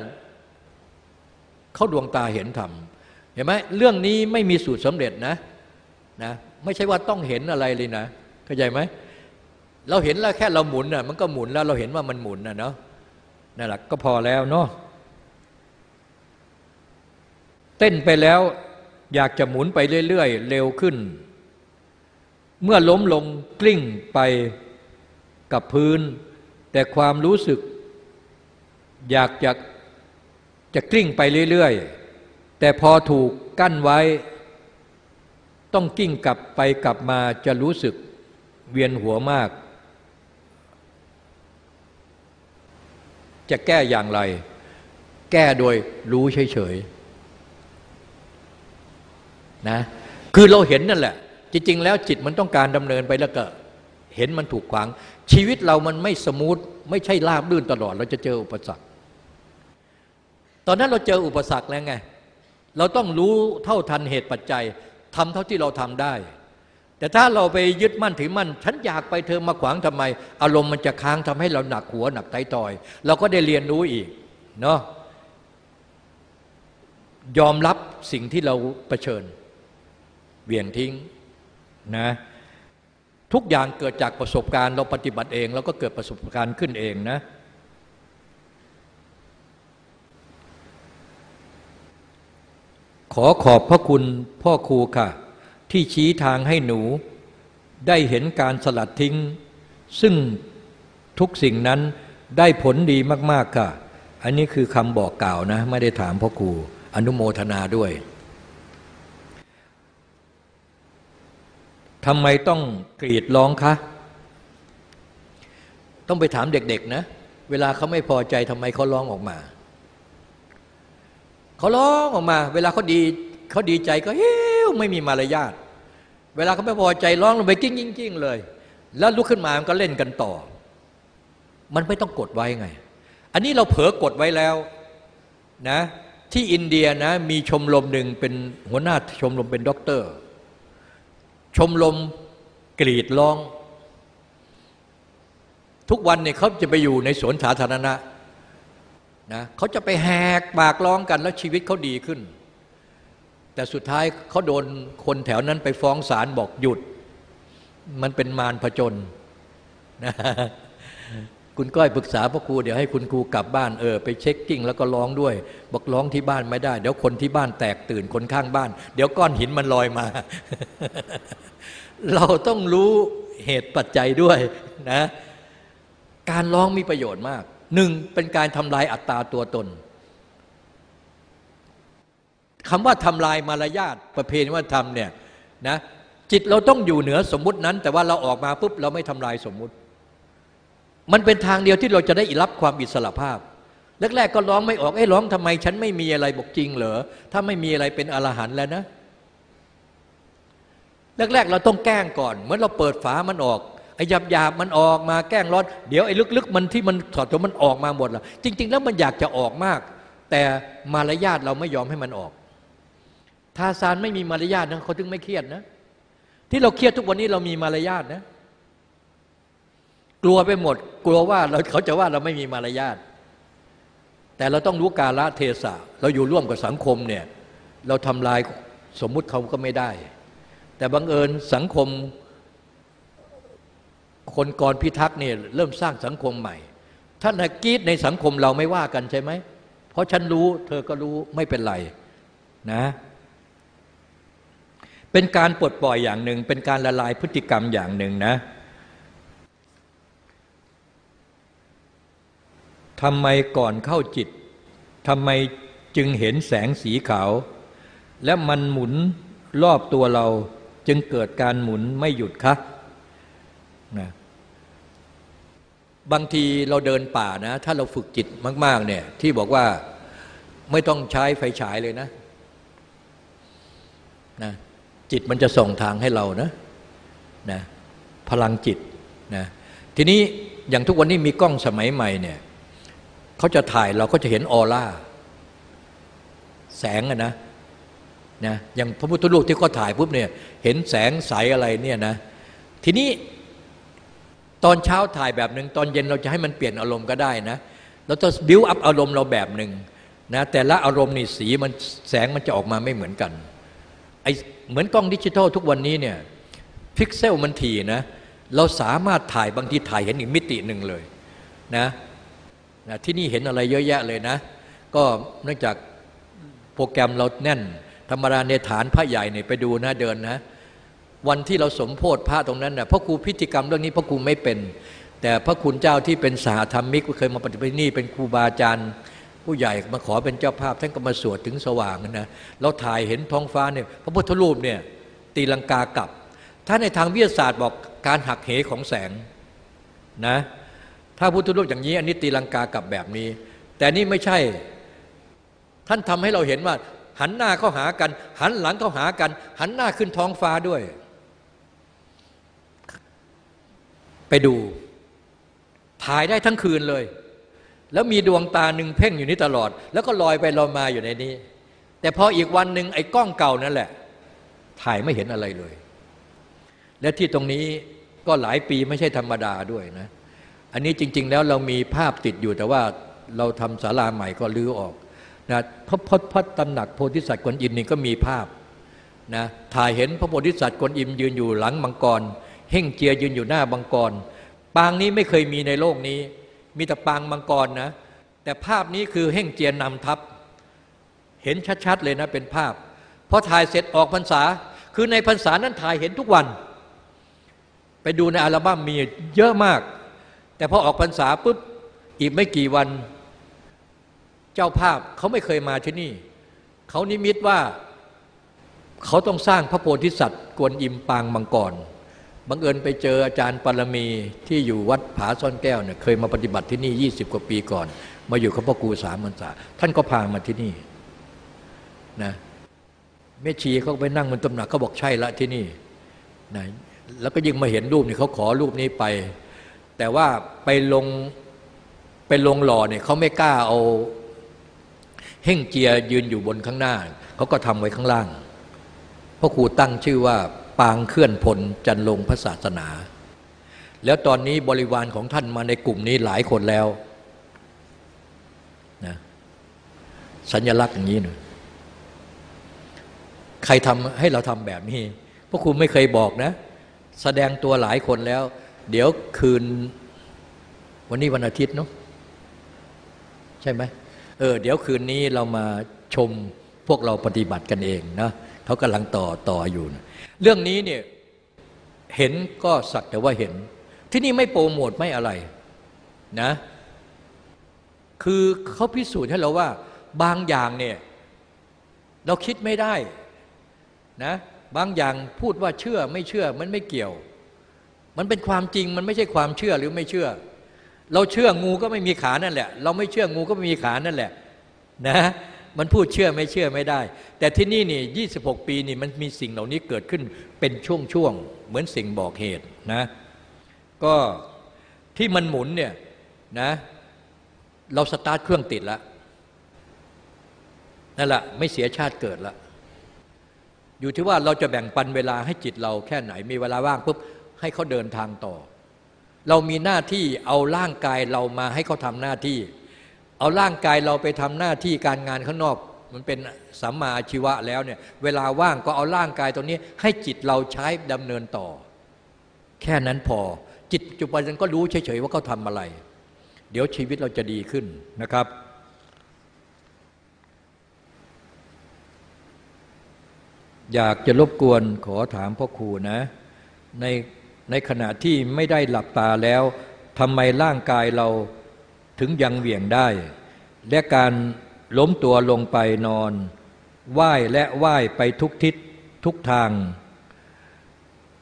เข้าดวงตาเห็นธรรมเห็นไหมเรื่องนี้ไม่มีสูตรสำเร็จนะนะ ไม่ใช่ว่าต้องเห็นอะไรเลยนะเข้าใจไหม เราเห็นแล้วแค่เราหมุนน่ะมันก็หมุนแล้วเราเห็นว่ามันหมุนน่ะเนาะนั่นแหละก็พอแล้วเนาะเต้นไปแล้วอยากจะหมุนไปเรื่อยๆ เร็วขึ้น เมื่อล้มลงกลิ้งไปกับพื้น แต่ความรู้สึก อยากจะจะกลิ้งไปเรื่อยๆ แต่พอถูกกั้นไว้ ต้องกิ้งกลับไปกลับมาจะรู้สึกเวียนหัวมาก จะแก้อย่างไร แก้โดยรู้เฉยๆนะคือเราเห็นนั่นแหละ จริง ๆ แล้วจิตมันต้องการดำเนินไปแล้วก็เห็นมันถูกขวาง ชีวิตเรามันไม่สมูทไม่ใช่ราบรื่นตลอด เราจะเจออุปสรรค ตอนนั้นเราเจออุปสรรคแล้วไง เราต้องรู้เท่าทันเหตุปัจจัยทำเท่าที่เราทำได้ แต่ถ้าเราไปยึดมั่นถือมั่น ฉันอยากไปเธอมาขวางทำไม อารมณ์มันจะค้างทำให้เราหนักหัวหนักไตตอย เราก็ได้เรียนรู้อีกเนาะยอมรับสิ่งที่เราเผชิญเบี่ยงทิ้งนะทุกอย่างเกิดจากประสบการณ์ เราปฏิบัติเองเราก็เกิดประสบการณ์ขึ้นเองนะขอขอบพระคุณพ่อครูค่ะ ที่ชี้ทางให้หนู ได้เห็นการสลัดทิ้ง ซึ่งทุกสิ่งนั้นได้ผลดีมาก ๆ ค่ะ อันนี้คือคำบอกกล่าวนะ ไม่ได้ถามพ่อครูอนุโมทนาด้วยทำไมต้องกรีดร้องคะ ต้องไปถามเด็ก ๆ นะ เวลาเขาไม่พอใจทำไมเขาร้องออกมา เขาร้องออกมา เวลาเขาดี เขาดีใจก็เฮ้ยไม่มีมารยาทเวลาเขาไม่พอใจร้องลงไปกลิ้งกลิ้งเลย แล้วลุกขึ้นมามันก็เล่นกันต่อ มันไม่ต้องกดไว้ไง อันนี้เราเผลอกดไว้แล้วนะที่อินเดียนะมีชมรมหนึ่งเป็นหัวหน้าชมรมเป็นด็อกเตอร์ ชมรมกรีดร้อง ทุกวันเนี่ยเขาจะไปอยู่ในสวนสาธารณะนะเขาจะไปแหกปากร้องกันแล้วชีวิตเขาดีขึ้น แต่สุดท้ายเขาโดนคนแถวนั้นไปฟ้องศาลบอกหยุด มันเป็นมารผจญนะคุณก้อยปรึกษาพ่อครูเดี๋ยวให้คุณครูกลับบ้านเออไปเช็คกิ้งแล้วก็ร้องด้วย บอกร้องที่บ้านไม่ได้ เดี๋ยวคนที่บ้านแตกตื่นคนข้างบ้าน เดี๋ยวก้อนหินมันลอยมา เราต้องรู้เหตุปัจจัยด้วยนะ การร้องมีประโยชน์มากหนึ่งเป็นการทำลายอัตตาตัวตน คำว่าทำลายมารยาทประเพณีวัฒนธรรมเนี่ยนะจิตเราต้องอยู่เหนือสมมุตินั้น แต่ว่าเราออกมาปุ๊บเราไม่ทำลายสมมุติ มันเป็นทางเดียวที่เราจะได้รับความอิสระภาพแรกๆก็ร้องไม่ออกไอ้ร้องทำไม ฉันไม่มีอะไรบอกจริงเหรอถ้าไม่มีอะไรเป็นอรหันต์แล้วนะแรกๆเราต้องแกล้งก่อน เหมือนเราเปิดฝามันออกไอ้หยาบหยาบมันออกมาแกล้งร้อน เดี๋ยวไอ้ลึกๆ มันที่มันถอดตัวมันออกมาหมดละจริง ๆ แล้วมันอยากจะออกมาก แต่มารยาทเราไม่ยอมให้มันออก ทาซานไม่มีมารยาทนะเขาถึงไม่เครียดนะ ที่เราเครียดทุกวันนี้เรามีมารยาทนะ กลัวไปหมด กลัวว่าเราเขาจะว่าเราไม่มีมารยาทแต่เราต้องรู้กาลเทศะ เราอยู่ร่วมกับสังคมเนี่ย เราทำลายสมมุติเขาก็ไม่ได้ แต่บังเอิญสังคม คนกรพิทักษ์เนี่ยเริ่มสร้างสังคมใหม่ ท่านกีดในสังคมเราไม่ว่ากันใช่ไหม เพราะฉันรู้ เธอก็รู้ไม่เป็นไรนะ เป็นการปลดปล่อยอย่างหนึ่ง เป็นการละลายพฤติกรรมอย่างหนึ่งนะทำไมก่อนเข้าจิตทำไมจึงเห็นแสงสีขาว และมันหมุนรอบตัวเราจึงเกิดการหมุนไม่หยุดคะนะบางทีเราเดินป่านะ ถ้าเราฝึกจิตมาก ๆ เนี่ย ที่บอกว่าไม่ต้องใช้ไฟฉายเลยนะนะ จิตมันจะส่งทางให้เรานะนะพลังจิตนะทีนี้อย่างทุกวันนี้มีกล้องสมัยใหม่เนี่ยเขาจะถ่ายเราก็จะเห็นออร่า แสงอะนะนะอย่างพระพุทธรูปที่เขาถ่ายปุ๊บเนี่ยเห็นแสงใสอะไรเนี่ยนะทีนี้ตอนเช้าถ่ายแบบหนึ่งตอนเย็นเราจะให้มันเปลี่ยนอารมณ์ก็ได้นะเราจะบิวอัพอารมณ์เราแบบหนึ่งนะแต่ละอารมณ์นี่สีมันแสงมันจะออกมาไม่เหมือนกัน ไอเหมือนกล้องดิจิทัลทุกวันนี้เนี่ยพิกเซลมันถี่นะ เราสามารถถ่ายบางทีถ่ายเห็นอีกมิติหนึ่งเลยนะนะที่นี่เห็นอะไรเยอะแยะเลยนะ ก็เนื่องจากโปรแกรมเราแน่น ธรรมดาในฐานพระใหญ่เนี่ยไปดูนะเดินนะ วันที่เราสมโพธิพระตรงนั้นนะ่ะพระครูพิธีกรรมเรื่องนี้พระครูไม่เป็น แต่พระคุณเจ้าที่เป็นสหธรรมิกเคยมาปฏิบัตินี่เป็นครูบาอาจารย์ ผู้ใหญ่มาขอเป็นเจ้าภาพ ท่านก็มาสวดถึงสว่างนะเราถ่ายเห็นท้องฟ้าเนี่ยพระพุทธรูปเนี่ยตีลังกากลับ ถ้าในทางวิทยาศาสตร์บอกการหักเหของแสงนะถ้าพุทธรูปอย่างนี้อันนี้ตีลังกากลับแบบนี้ แต่นี่ไม่ใช่ ท่านทำให้เราเห็นว่า หันหน้าเข้าหากัน หันหลังเข้าหากัน หันหน้าขึ้นท้องฟ้าด้วย ไปดูถ่ายได้ทั้งคืนเลย แล้วมีดวงตาหนึ่งเพ่งอยู่นี่ตลอด แล้วก็ลอยไปลอยมาอยู่ในนี้ แต่พออีกวันหนึ่งไอ้กล้องเก่านั่นแหละ ถ่ายไม่เห็นอะไรเลย และที่ตรงนี้ก็หลายปีไม่ใช่ธรรมดาด้วยนะ อันนี้จริง ๆ แล้วเรามีภาพติดอยู่แต่ว่าเราทำศาลาใหม่ก็ลื้อออกนะพระพพระตำหนักโพธิสัตว์กวนอิมนี่ก็มีภาพนะถ่ายเห็นพระโพธิสัตว์กวนอิมยืนอยู่หลังมังกร เฮ่งเจียยืนอยู่หน้าบังกร ปางนี้ไม่เคยมีในโลกนี้ มีแต่ปางมังกรนะ แต่ภาพนี้คือเฮ่งเจียนนำทัพ เห็นชัดๆเลยนะเป็นภาพพอถ่ายเสร็จออกพรรษา คือในพรรษานั้นถ่ายเห็นทุกวัน ไปดูในอัลบั้มมีเยอะมาก แต่พอออกพรรษาปุ๊บอีกไม่กี่วัน เจ้าภาพเขาไม่เคยมาที่นี่ เขานิมิตว่าเขาต้องสร้างพระโพธิสัตว์ กวนอิมปางมังกร บังเอิญไปเจออาจารย์ปรมีที่อยู่วัดผาซ่อนแก้วเนี่ยเคยมาปฏิบัติที่นี่ยี่สิบกว่าปีก่อน มาอยู่กับพ่อครูสามพรรษาท่านก็พามาที่นี่นะแม่ชีเขาไปนั่งบนตำหนักเขาบอกใช่ละที่นี่นะแล้วก็ยิ่งมาเห็นรูปนี่เขาขอรูปนี้ไป แต่ว่าไปลงไปลงหล่อเนี่ยเขาไม่กล้าเอาเฮ่งเจียยืนอยู่บนข้างหน้า เขาก็ทำไว้ข้างล่างพ่อครูตั้งชื่อว่า ปางเคลื่อนพลจันลงพระศาสนา แล้วตอนนี้บริวารของท่านมาในกลุ่มนี้หลายคนแล้วนะสัญลักษณ์อย่างนี้นะใครทำให้เราทำแบบนี้พวกคุณไม่เคยบอกนะ แสดงตัวหลายคนแล้ว เดี๋ยวคืนวันนี้วันอาทิตย์เนาะใช่ไหมเออเดี๋ยวคืนนี้เรามาชมพวกเราปฏิบัติกันเองนะ เขากำลังต่อต่ออยู่นะเรื่องนี้เนี่ยเห็นก็สักแต่ว่าเห็น ที่นี่ไม่โปรโมทไม่อะไรนะ คือเขาพิสูจน์ให้เราว่า บางอย่างเนี่ยเราคิดไม่ได้นะบางอย่างพูดว่าเชื่อไม่เชื่อมันไม่เกี่ยว มันเป็นความจริงมันไม่ใช่ความเชื่อหรือไม่เชื่อ เราเชื่องูก็ไม่มีขานั่นแหละ เราไม่เชื่องูก็ไม่มีขานั่นแหละ นะ มันพูดเชื่อไม่เชื่อไม่ได้ แต่ที่นี่นี่ยีปีนี่มันมีสิ่งเหล่านี้เกิดขึ้นเป็นช่วงๆ เหมือนสิ่งบอกเหตุนะ ก็ที่มันหมุนเนี่ยนะ เราสตาร์ทเครื่องติดแล้วนั่นแหละไม่เสียชาติเกิดละ อยู่ที่ว่าเราจะแบ่งปันเวลาให้จิตเราแค่ไหน มีเวลาว่างปุ๊บให้เขาเดินทางต่อ เรามีหน้าที่เอาร่างกายเรามาให้เขาทำหน้าที่ เอาร่างกายเราไปทำหน้าที่การงานข้างนอก มันเป็นสัมมาอาชีวะแล้วเนี่ยเวลาว่างก็เอาร่างกายตรงนี้ให้จิตเราใช้ดำเนินต่อ แค่นั้นพอ จิตจุบันก็รู้เฉยๆว่าเขาทำอะไร เดี๋ยวชีวิตเราจะดีขึ้นนะครับอยากจะรบกวนขอถามพ่อครูนะในในขณะที่ไม่ได้หลับตาแล้วทำไมร่างกายเรา ถึงยังเหวี่ยงได้ และการล้มตัวลงไปนอนไหว้และไหว้ไปทุกทิศทุกทาง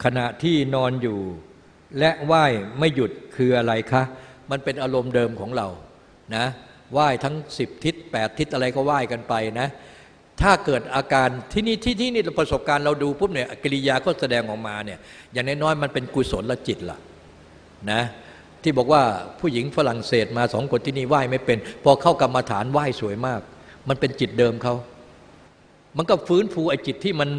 ขณะที่นอนอยู่ และไหว้ไม่หยุดคืออะไรคะ มันเป็นอารมณ์เดิมของเรานะไหว้ทั้งสิบทิศแปดทิศอะไรก็ไหว้กันไปนะถ้าเกิดอาการที่นี่ที่ที่นี่ประสบการณ์เราดูปุ๊บเนี่ยกิริยาก็แสดงออกมาเนี่ยอย่างน้อยๆมันเป็นกุศลละจิตล่ะนะ ที่บอกว่าผู้หญิงฝรั่งเศสมาสองคนที่นี่ไหว้ไม่เป็น พอเข้ากรรมาฐานไหว้สวยมาก มันเป็นจิตเดิมเขา มันก็ฟื้นฟูไอ้จิตที่มัน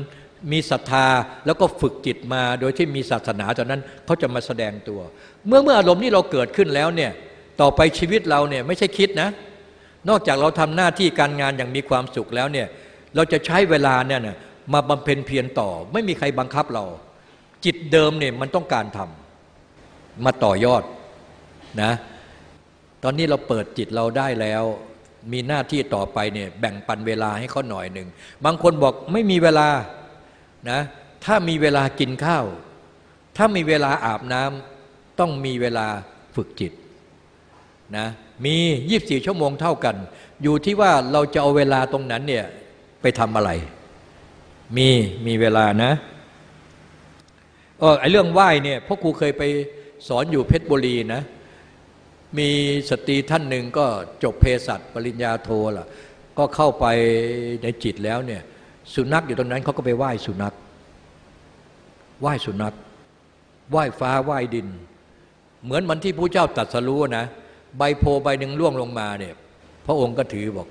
มีศรัทธาแล้วก็ฝึกจิตมาโดยที่มีศาสนาจากนั้นเขาจะมาแสดงตัว เมื่อเมื่ออารมณ์นี้เราเกิดขึ้นแล้วเนี่ยต่อไปชีวิตเราเนี่ยไม่ใช่คิดนะ นอกจากเราทำหน้าที่การงานอย่างมีความสุขแล้วเนี่ยเราจะใช้เวลาเนี่ยมาบำเพ็ญเพียรต่อ ไม่มีใครบังคับเรา จิตเดิมเนี่ยมันต้องการทำมาต่อยอด นะตอนนี้เราเปิดจิตเราได้แล้ว มีหน้าที่ต่อไปเนี่ยแบ่งปันเวลาให้เขาหน่อยหนึ่ง บางคนบอกไม่มีเวลานะถ้ามีเวลากินข้าว ถ้ามีเวลาอาบน้ำต้องมีเวลาฝึกจิตนะมี 24 ชั่วโมงเท่ากัน อยู่ที่ว่าเราจะเอาเวลาตรงนั้นเนี่ยไปทำอะไร มีมีเวลานะเออไอเรื่องไหว้เนี่ยพ่อครูเคยไปสอนอยู่เพชรบุรีนะ มีสตรีท่านหนึ่งก็จบเภสัชปริญญาโทล่ะ ก็เข้าไปในจิตแล้วเนี่ย สุนัขอยู่ตรงนั้นเขาก็ไปไหว้สุนัขไหว้สุนัขไหว้ฟ้าไหว้ดิน เหมือนมันที่พระเจ้าตรัสรู้นะ ใบโพใบหนึ่งล่วงลงมาเนี่ย พระองค์ก็ถือบอก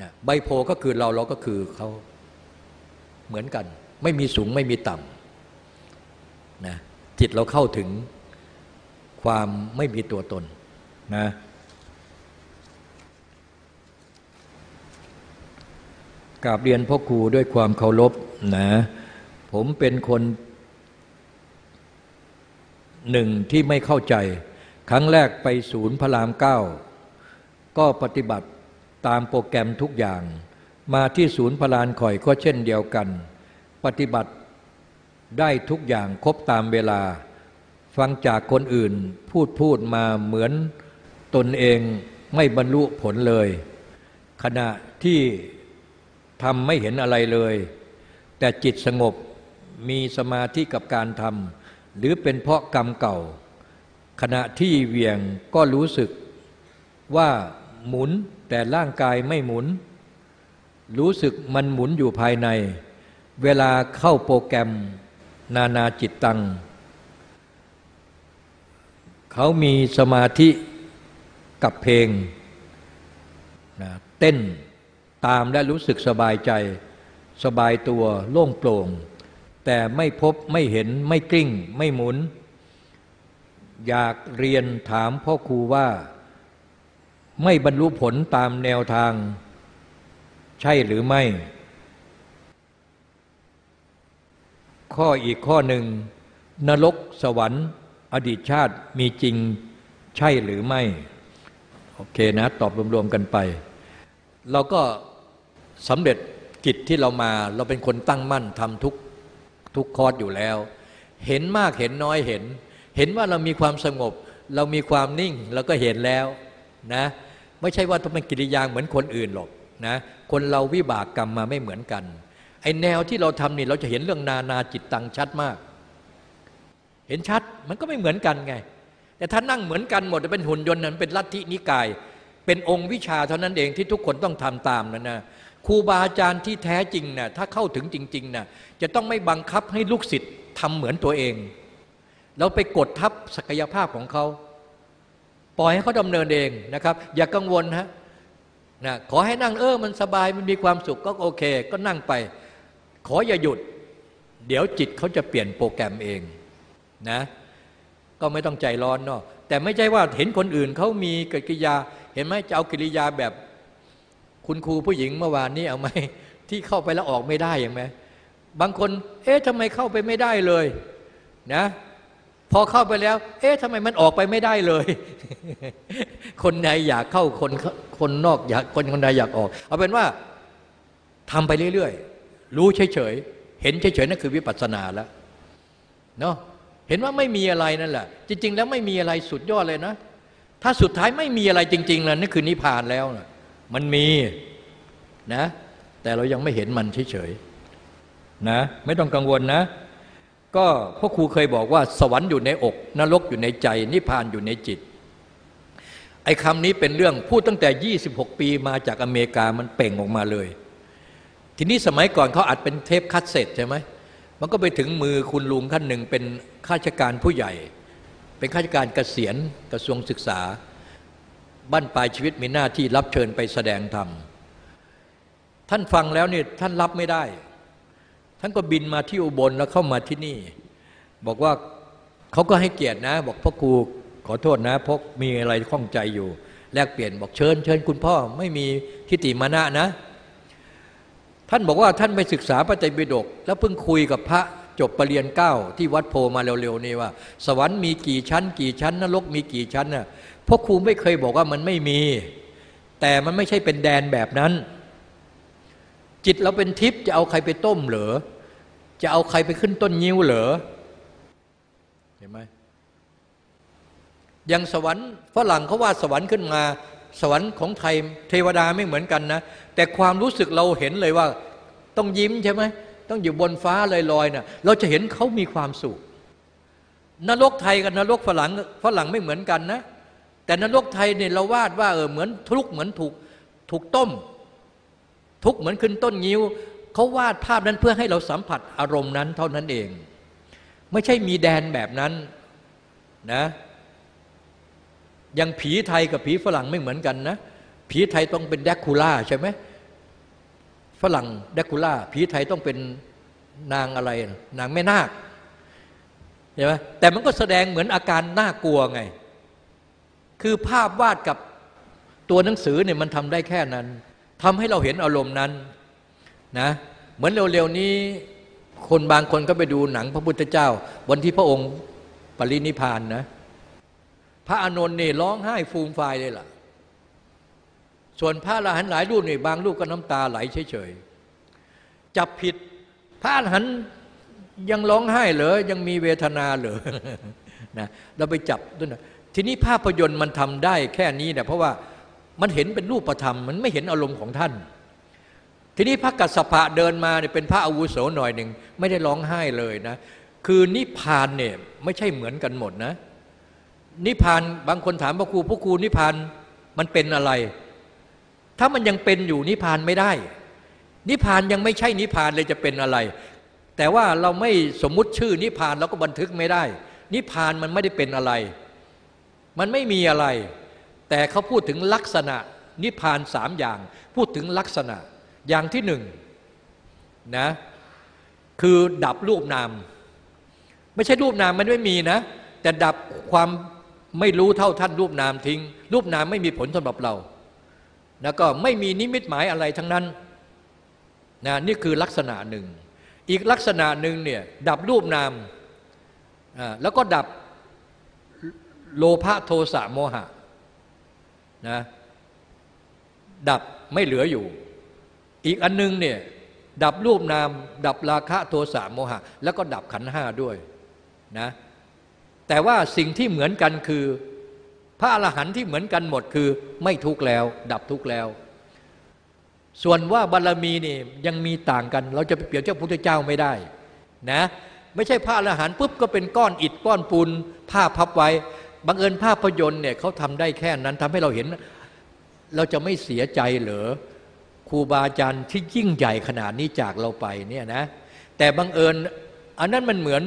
นะใบโพก็คือเราเราก็คือเขาเหมือนกัน ไม่มีสูงไม่มีต่ำนะจิตเราเข้าถึงความไม่มีตัวตน นะกราบเรียนพ่อครูด้วยความเคารพนะผมเป็นคนหนึ่งที่ไม่เข้าใจ ครั้งแรกไปศูนย์พระรามเก้าก็ปฏิบัติตามโปรแกรมทุกอย่าง มาที่ศูนย์พลานข่อยก็เช่นเดียวกัน ปฏิบัติได้ทุกอย่างครบตามเวลา ฟังจากคนอื่นพูดพูดมาเหมือน ตนเองไม่บรรลุผลเลย ขณะที่ทำไม่เห็นอะไรเลย แต่จิตสงบมีสมาธิกับการทำหรือเป็นเพราะกรรมเก่า ขณะที่เวียงก็รู้สึกว่าหมุนแต่ร่างกายไม่หมุน รู้สึกมันหมุนอยู่ภายใน เวลาเข้าโปรแกรมนานาจิตตัง เขามีสมาธิ กับเพลงนะเต้นตามและรู้สึกสบายใจ สบายตัวโล่งโปร่ง แต่ไม่พบไม่เห็นไม่กลิ้ง ไม่หมุน อยากเรียนถามพ่อครูว่า ไม่บรรลุผลตามแนวทาง ใช่หรือไม่ ข้ออีกข้อหนึ่ง นรกสวรรค์ อดีตชาติมีจริง ใช่หรือไม่ โอเคนะตอบรวมๆกันไป เราก็สำเร็จกิจที่เรามาเราเป็นคนตั้งมั่นทำทุกทุกคอร์สอยู่แล้ว เห็นมากเห็นน้อยเห็น เห็นว่าเรามีความสงบ เรามีความนิ่งเราก็เห็นแล้วนะไม่ใช่ว่าต้องเป็นกิริยาเหมือนคนอื่นหรอกนะคนเราวิบากกรรมมาไม่เหมือนกันไอแนวที่เราทำนี่เราจะเห็นเรื่องนานาจิตตังชัดมาก เห็นชัดมันก็ไม่เหมือนกันไง แต่ถ้านั่งเหมือนกันหมดจะเป็นหุ่นยนต์นั้นเป็นลัทธินิกาย เป็นองค์วิชาเท่านั้นเองที่ทุกคนต้องทำตามนั่นนะครูบาอาจารย์ที่แท้จริงนะ่ะถ้าเข้าถึงจริงๆนะ่ะจะต้องไม่บังคับให้ลูกศิษย์ทำเหมือนตัวเองเราไปกดทับศักยภาพของเขาปล่อยให้เขาดำเนินเองนะครับ อย่ากังวลฮะนะขอให้นั่งเออมันสบายมันมีความสุขก็โอเค ก็นั่งไป ขออย่าหยุด เดี๋ยวจิตเขาจะเปลี่ยนโปรแกรมเองนะ ก็ไม่ต้องใจร้อนเนาะแต่ไม่ใช่ว่าเห็นคนอื่นเขามีกิริยา เห็นไหมจะเอากิริยาแบบคุณครูผู้หญิงเมื่อวานนี้เอาไหมที่เข้าไปแล้วออกไม่ได้อย่างไหมบางคน เอ๊ะทำไมเข้าไปไม่ได้เลยนะพอเข้าไปแล้ว เอ๊ะทำไมมันออกไปไม่ได้เลย คนในอยากเข้าคนคนนอกอยากคนคนใดอยากออก เอาเป็นว่าทำไปเรื่อยๆ รู้เฉยๆ เห็นเฉยๆนั่นคือวิปัสสนาแล้วเนาะ เห็นว่าไม่มีอะไรนั่นแหละ จริง ๆ แล้วไม่มีอะไรสุดยอดเลยนะ ถ้าสุดท้ายไม่มีอะไรจริงๆแล้วนั่นคือนิพพานแล้วนะมันมีนะ แต่เรายังไม่เห็นมันเฉยๆนะไม่ต้องกังวลนะ ก็พ่อครูเคยบอกว่า สวรรค์อยู่ในอก นรกอยู่ในใจ นิพพานอยู่ในจิต ไอ้คำนี้เป็นเรื่องพูดตั้งแต่ 26 ปีมาจากอเมริกามันเป่งออกมาเลย ทีนี้สมัยก่อนเขาอัดเป็นเทปคัดเสร็จใช่ไหม มันก็ไปถึงมือคุณลุงท่านหนึ่งเป็นข้าราชการผู้ใหญ่ เป็นข้าราชการเกษียณกระทรวงศึกษา บ้านปลายชีวิตมีหน้าที่รับเชิญไปแสดงธรรมท่านฟังแล้วเนี่ยท่านรับไม่ได้ ท่านก็บินมาที่อุบลแล้วเข้ามาที่นี่ บอกว่าเขาก็ให้เกียรตินะ บอกพ่อครูขอโทษนะพกมีอะไรข้องใจอยู่ แลกเปลี่ยนบอกเชิญ เชิญคุณพ่อไม่มีทิฏฐิมานะนะ ท่านบอกว่าท่านไปศึกษาพระไตรปิฎกแล้วเพิ่งคุยกับพระจบปรริญญาเก้าที่วัดโพมาเร็วๆนี่ว่า สวรรค์มีกี่ชั้น กี่ชั้นนรกมีกี่ชั้นน่ะพ่อครูไม่เคยบอกว่ามันไม่มี แต่มันไม่ใช่เป็นแดนแบบนั้น จิตเราเป็นทิพย์จะเอาใครไปต้มเหรอจะเอาใครไปขึ้นต้นนิ้วเหรอเห็นไหมอย่างสวรรค์ฝรั่งเขาว่าสวรรค์ขึ้นมา สวรรค์ของไทยเทวดาไม่เหมือนกันนะ แต่ความรู้สึกเราเห็นเลยว่า ต้องยิ้มใช่ไหมต้องอยู่บนฟ้าลอยๆนะ่ะเราจะเห็นเขามีความสุขนรกไทยกับนรกฝรั่งฝรั่งไม่เหมือนกันนะ แต่นรกไทยเนี่ยเราวาดว่าเออเหมือนทุกเหมือนถูกถูกต้ม ทุกเหมือนขึ้นต้นงิ้วเขาวาดภาพนั้นเพื่อให้เราสัมผัสอารมณ์นั้นเท่านั้นเอง ไม่ใช่มีแดนแบบนั้นนะ อย่างผีไทยกับผีฝรั่งไม่เหมือนกันนะ ผีไทยต้องเป็นแดกคูล่าใช่ไหมฝรั่งแดกคูล่า ผีไทยต้องเป็นนางอะไร นางแม่นาคใช่ไหมแต่มันก็แสดงเหมือนอาการน่ากลัวไง คือภาพวาดกับตัวหนังสือเนี่ยมันทำได้แค่นั้นทำให้เราเห็นอารมณ์นั้นนะเหมือนเร็วๆนี้คนบางคนก็ไปดูหนังพระพุทธเจ้า วันที่พระองค์ปรินิพานนะ พระอานนท์นี่ร้องไห้ฟูมฟายเลยล่ะ ส่วนพระอรหันต์หลายรูปนี่บางรูปก็น้ำตาไหลเฉยๆจับผิดพระอรหันต์ยังร้องไห้เหรอยังมีเวทนาเหรอนะเราไปจับด้วยนะทีนี้ภาพยนตร์มันทำได้แค่นี้เนี่ยเพราะว่ามันเห็นเป็นรูปธรรม มันไม่เห็นอารมณ์ของท่าน ทีนี้พระกัสสปะเดินมาเนี่ยเป็นพระอาวุโสหน่อยหนึ่งไม่ได้ร้องไห้เลยนะ คือนิพพานเนี่ยไม่ใช่เหมือนกันหมดนะ นิพพานบางคนถามพระครูพระครูนิพพานมันเป็นอะไร ถ้ามันยังเป็นอยู่นิพพานไม่ได้ นิพพานยังไม่ใช่นิพพานเลยจะเป็นอะไร แต่ว่าเราไม่สมมุติชื่อนิพพานเราก็บันทึกไม่ได้ นิพพานมันไม่ได้เป็นอะไร มันไม่มีอะไร แต่เขาพูดถึงลักษณะนิพพานสามอย่าง พูดถึงลักษณะอย่างที่หนึ่งนะคือดับรูปนาม ไม่ใช่รูปนามมันไม่มีนะ แต่ดับความ ไม่รู้เท่าท่านรูปนามทิ้ง รูปนามไม่มีผลสำหรับเรา แล้วก็ไม่มีนิมิตหมายอะไรทั้งนั้นนะนี่คือลักษณะหนึ่ง อีกลักษณะหนึ่งเนี่ยดับรูปนามแล้วก็ดับโลภะโทสะโมหะนะดับไม่เหลืออยู่ อีกอันนึงเนี่ยดับรูปนาม ดับราคะโทสะโมหะ แล้วก็ดับขันห้าด้วยนะ แต่ว่าสิ่งที่เหมือนกันคือ พระอรหันต์ที่เหมือนกันหมดคือ ไม่ทุกข์แล้ว ดับทุกข์แล้ว ส่วนว่าบารรมีนี่ยังมีต่างกัน เราจะไปเปรียบเทียบพระพุทธเจ้าไม่ได้นะไม่ใช่พระอรหันต์ปุ๊บก็เป็นก้อนอิฐก้อนปูนผ้าพับไว้บังเอิญภาพยนตร์เนี่ยเขาทำได้แค่นั้นทำให้เราเห็น เราจะไม่เสียใจเหรอครูบาอาจารย์ที่ยิ่งใหญ่ขนาดนี้จากเราไปเนี่ยนะแต่บังเอิญอันนั้นมันเหมือน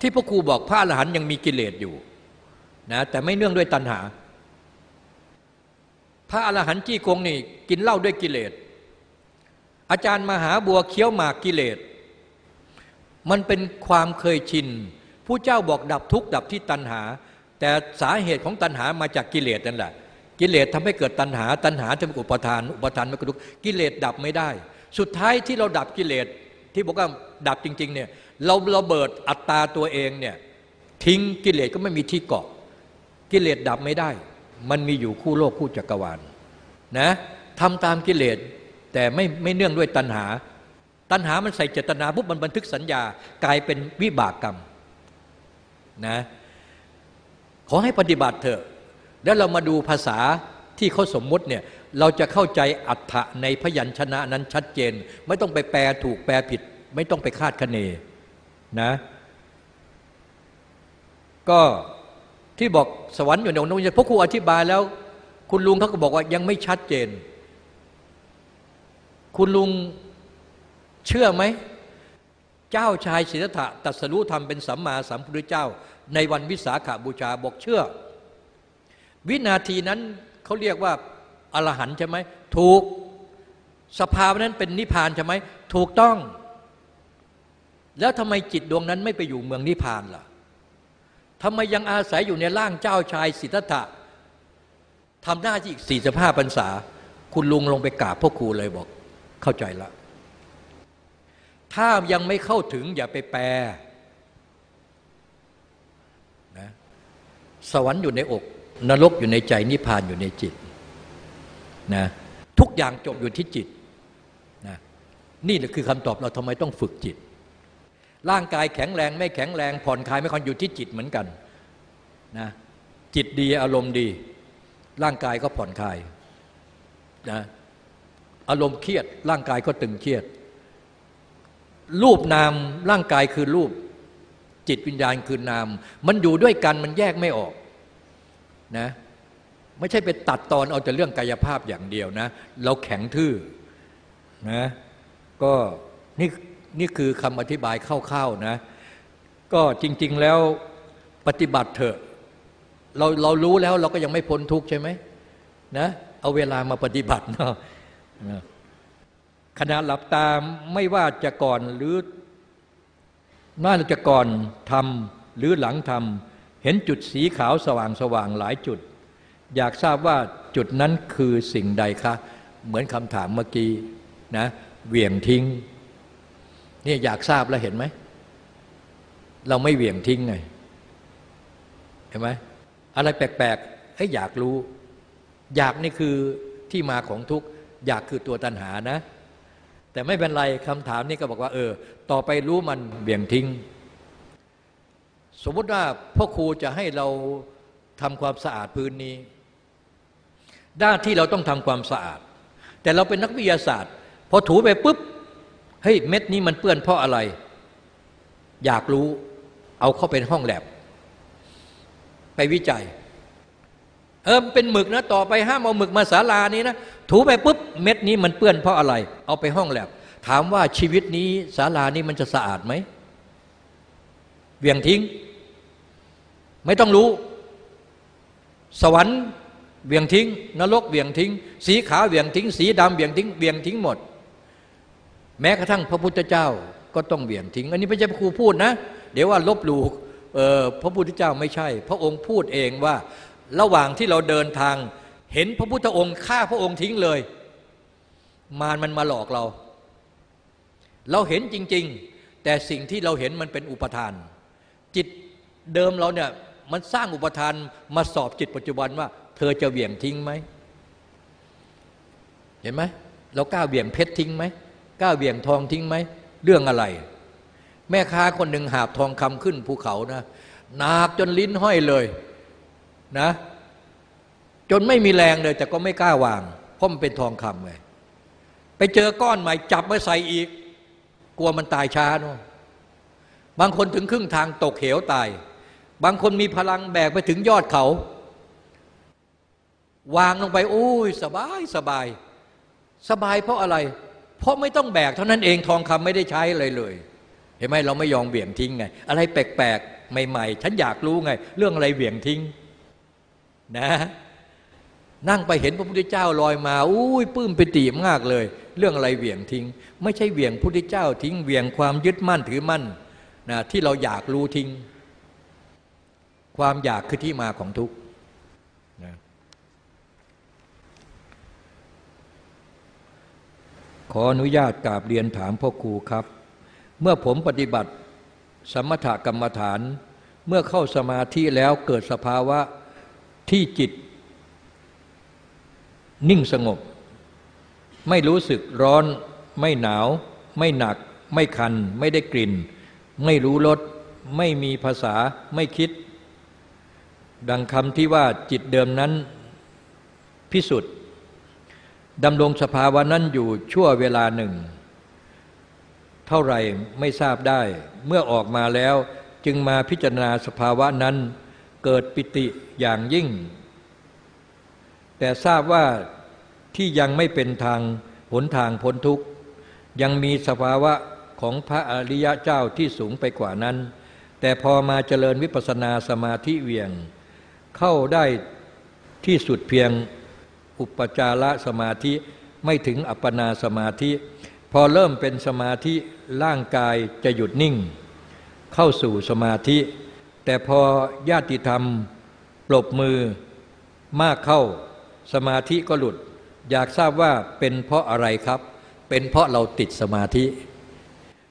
ที่พ่อครูบอกพระอรหันยังมีกิเลสอยู่นะแต่ไม่เนื่องด้วยตัณหา พระอรหันต์จี้กงนี่กินเหล้าด้วยกิเลส อาจารย์มหาบัวเคี้ยวหมากกิเลส มันเป็นความเคยชินผู้เจ้าบอกดับทุกข์ดับที่ตัณหา แต่สาเหตุของตัณหามาจากกิเลสนั่นแหละกิเลสทำให้เกิดตัณหา ตัณหาจะเป็นอุปทานอุปทานไม่กระทุกกิเลสดับไม่ได้ สุดท้ายที่เราดับกิเลสที่บอกว่าดับจริงๆเนี่ย เราเราเบิดอัตตาตัวเองเนี่ยทิ้งกิเลสก็ไม่มีที่เกาะ กิเลสดับไม่ได้ มันมีอยู่คู่โลกคู่จักรวาลนะทำตามกิเลสแต่ไม่ไม่เนื่องด้วยตัณหา ตัณหามันใส่เจตนาปุ๊บมันบันทึกสัญญากลายเป็นวิบากกรรมนะขอให้ปฏิบัติเถอะแล้วเรามาดูภาษาที่เขาสมมติเนี่ยเราจะเข้าใจอัฏฐะในพยัญชนะนั้นชัดเจน ไม่ต้องไปแปลถูกแปลผิด ไม่ต้องไปคาดคะเน นะ ก็ที่บอกสวรรค์อยู่ในองค์นี้พระครูอธิบายแล้ว คุณลุงเขาก็บอกว่ายังไม่ชัดเจน คุณลุงเชื่อไหม เจ้าชายสิทธัตถะตัสรู้ธรรมเป็นสัมมาสัมพุทธเจ้า ในวันวิสาขาบูชาบอกเชื่อ วินาทีนั้นเขาเรียกว่าอรหันต์ใช่ไหมถูกสภาวะนั้นเป็นนิพพานใช่ไหมถูกต้อง แล้วทำไมจิตดวงนั้นไม่ไปอยู่เมืองนิพพานล่ะทำไมยังอาศัยอยู่ในร่างเจ้าชายสิทธัตถะทำหน้าที่อีกสี่สิบห้าพรรษา คุณลุงลงไปกราบพ่อครูเลยบอก เข้าใจละ ถ้ายังไม่เข้าถึงอย่าไปแปลนะสวรรค์อยู่ในอก นรกอยู่ในใจนิพพานอยู่ในจิตนะทุกอย่างจบอยู่ที่จิตนะนี่แหละคือคำตอบเราทำไมต้องฝึกจิต ร่างกายแข็งแรงไม่แข็งแรง ผ่อนคลายไม่ค่อนอยู่ที่จิตเหมือนกันนะจิตดีอารมณ์ดี ร่างกายก็ผ่อนคลายนะอารมณ์เครียด ร่างกายก็ตึงเครียด รูปนามร่างกายคือรูป จิตวิญญาณคือนาม มันอยู่ด้วยกันมันแยกไม่ออกนะไม่ใช่ไปตัดตอนเอาแต่เรื่องกายภาพอย่างเดียวนะ เราแข็งทื่อนะก็นี่ นี่คือคำอธิบายคร่าวๆนะ ก็จริง ๆแล้วปฏิบัติเถอะ เราเรารู้แล้วเราก็ยังไม่พ้นทุกข์ใช่ไหมนะ เอาเวลามาปฏิบัติเนาะขณะหลับตาไม่ว่าจะก่อนหรือน่าจะก่อนทำหรือหลังทำเห็นจุดสีขาวสว่างสว่างหลายจุด อยากทราบว่าจุดนั้นคือสิ่งใดคะ เหมือนคำถามเมื่อกี้นะ เหวี่ยงทิ้ง เนี่ยอยากทราบแล้วเห็นไหม เราไม่เหวี่ยงทิ้งไง เห็นไหมอะไรแปลกๆให้อยากรู้ อยากนี่คือที่มาของทุกอยากคือตัวตัณหานะ แต่ไม่เป็นไรคำถามนี้ก็บอกว่า เออ ต่อไปรู้มันเบี่ยงทิ้ง สมมติว่าพ่อครูจะให้เราทำความสะอาดพื้นนี้ ด้านที่เราต้องทำความสะอาด แต่เราเป็นนักวิทยาศาสตร์ พอถูไปปุ๊บ เฮ้ยเม็ดนี้มันเปื้อนเพราะอะไร อยากรู้ เอาเข้าเป็นห้องแลบ ไปวิจัย เออเป็นหมึกนะ ต่อไปห้ามเอาหมึกมาศาลานี้นะถูไปปุ๊บเม็ดนี้มันเปื้อนเพราะอะไร เอาไปห้องแลบ ถามว่าชีวิตนี้ศาลานี้มันจะสะอาดไหมเวียงทิ้ง ไม่ต้องรู้ สวรรค์เวียงทิ้ง นรกเวียงทิ้ง สีขาวเวียงทิ้ง สีดำเวียงทิ้งเวียงทิ้งหมด แม้กระทั่งพระพุทธเจ้าก็ต้องเวียงทิ้ง อันนี้ไม่ใช่พระครูพูดนะ เดี๋ยวว่าลบหลู่พระพุทธเจ้าไม่ใช่ พระองค์พูดเองว่าระหว่างที่เราเดินทาง เห็นพระพุทธองค์ฆ่าพระองค์ทิ้งเลย มารมันมาหลอกเรา เราเห็นจริง ๆ แต่สิ่งที่เราเห็นมันเป็นอุปทาน จิตเดิมเราเนี่ยมันสร้างอุปทานมาสอบจิตปัจจุบันว่า เธอจะเบี่ยงทิ้งไหม เห็นไหมเรากล้าเบี่ยงเพชรทิ้งไหม กล้าเบี่ยงทองทิ้งไหม เรื่องอะไร แม่ค้าคนหนึ่งหาบทองคำขึ้นภูเขานะหนักจนลิ้นห้อยเลยนะ จนไม่มีแรงเลย แต่ก็ไม่กล้าวางเพราะมันเป็นทองคำไงไปเจอก้อนใหม่จับมาใส่อีก กลัวมันตายช้าเนาะบางคนถึงครึ่งทางตกเหวตาย บางคนมีพลังแบกไปถึงยอดเขา วางลงไปโอ้ยสบายสบาย สบายเพราะอะไร เพราะไม่ต้องแบกเท่านั้นเองทองคำไม่ได้ใช้เลยเลย เห็นไหมเราไม่ยอมเบี่ยงทิ้งไง อะไรแปลกๆใหม่ๆ ฉันอยากรู้ไง เรื่องอะไรเบี่ยงทิ้งนะนั่งไปเห็นพระพุทธเจ้าลอยมาอุ้ยปื้มไปตีมากเลย เรื่องอะไรเบี่ยงทิ้ง ไม่ใช่เบี่ยงพระพุทธเจ้าทิ้งเบี่ยงความยึดมั่นถือมั่นนะที่เราอยากรู้ทิ้ง ความอยากคือที่มาของทุกข์นะ ขออนุญาตกราบเรียนถามพ่อครูครับ เมื่อผมปฏิบัติสมถกรรมฐาน เมื่อเข้าสมาธิแล้วเกิดสภาวะที่จิต นิ่งสงบ ไม่รู้สึกร้อน ไม่หนาว ไม่หนัก ไม่คัน ไม่ได้กลิ่น ไม่รู้รสไม่มีภาษาไม่คิด ดังคำที่ว่าจิตเดิมนั้นพิสุทธิ์ ดำรงสภาวะนั้นอยู่ชั่วเวลาหนึ่ง เท่าไรไม่ทราบได้ เมื่อออกมาแล้วจึงมาพิจารณาสภาวะนั้น เกิดปิติอย่างยิ่ง แต่ทราบว่าที่ยังไม่เป็นทางหนทางพ้นทุกข์ ยังมีสภาวะของพระอริยะเจ้าที่สูงไปกว่านั้น แต่พอมาเจริญวิปัสสนาสมาธิเวียง เข้าได้ที่สุดเพียง อุปจารสมาธิไม่ถึงอัปปนาสมาธิ พอเริ่มเป็นสมาธิร่างกายจะหยุดนิ่ง เข้าสู่สมาธิ แต่พอญาติธรรมปรบมือมากเข้าสมาธิก็หลุด อยากทราบว่าเป็นเพราะอะไรครับ เป็นเพราะเราติดสมาธิ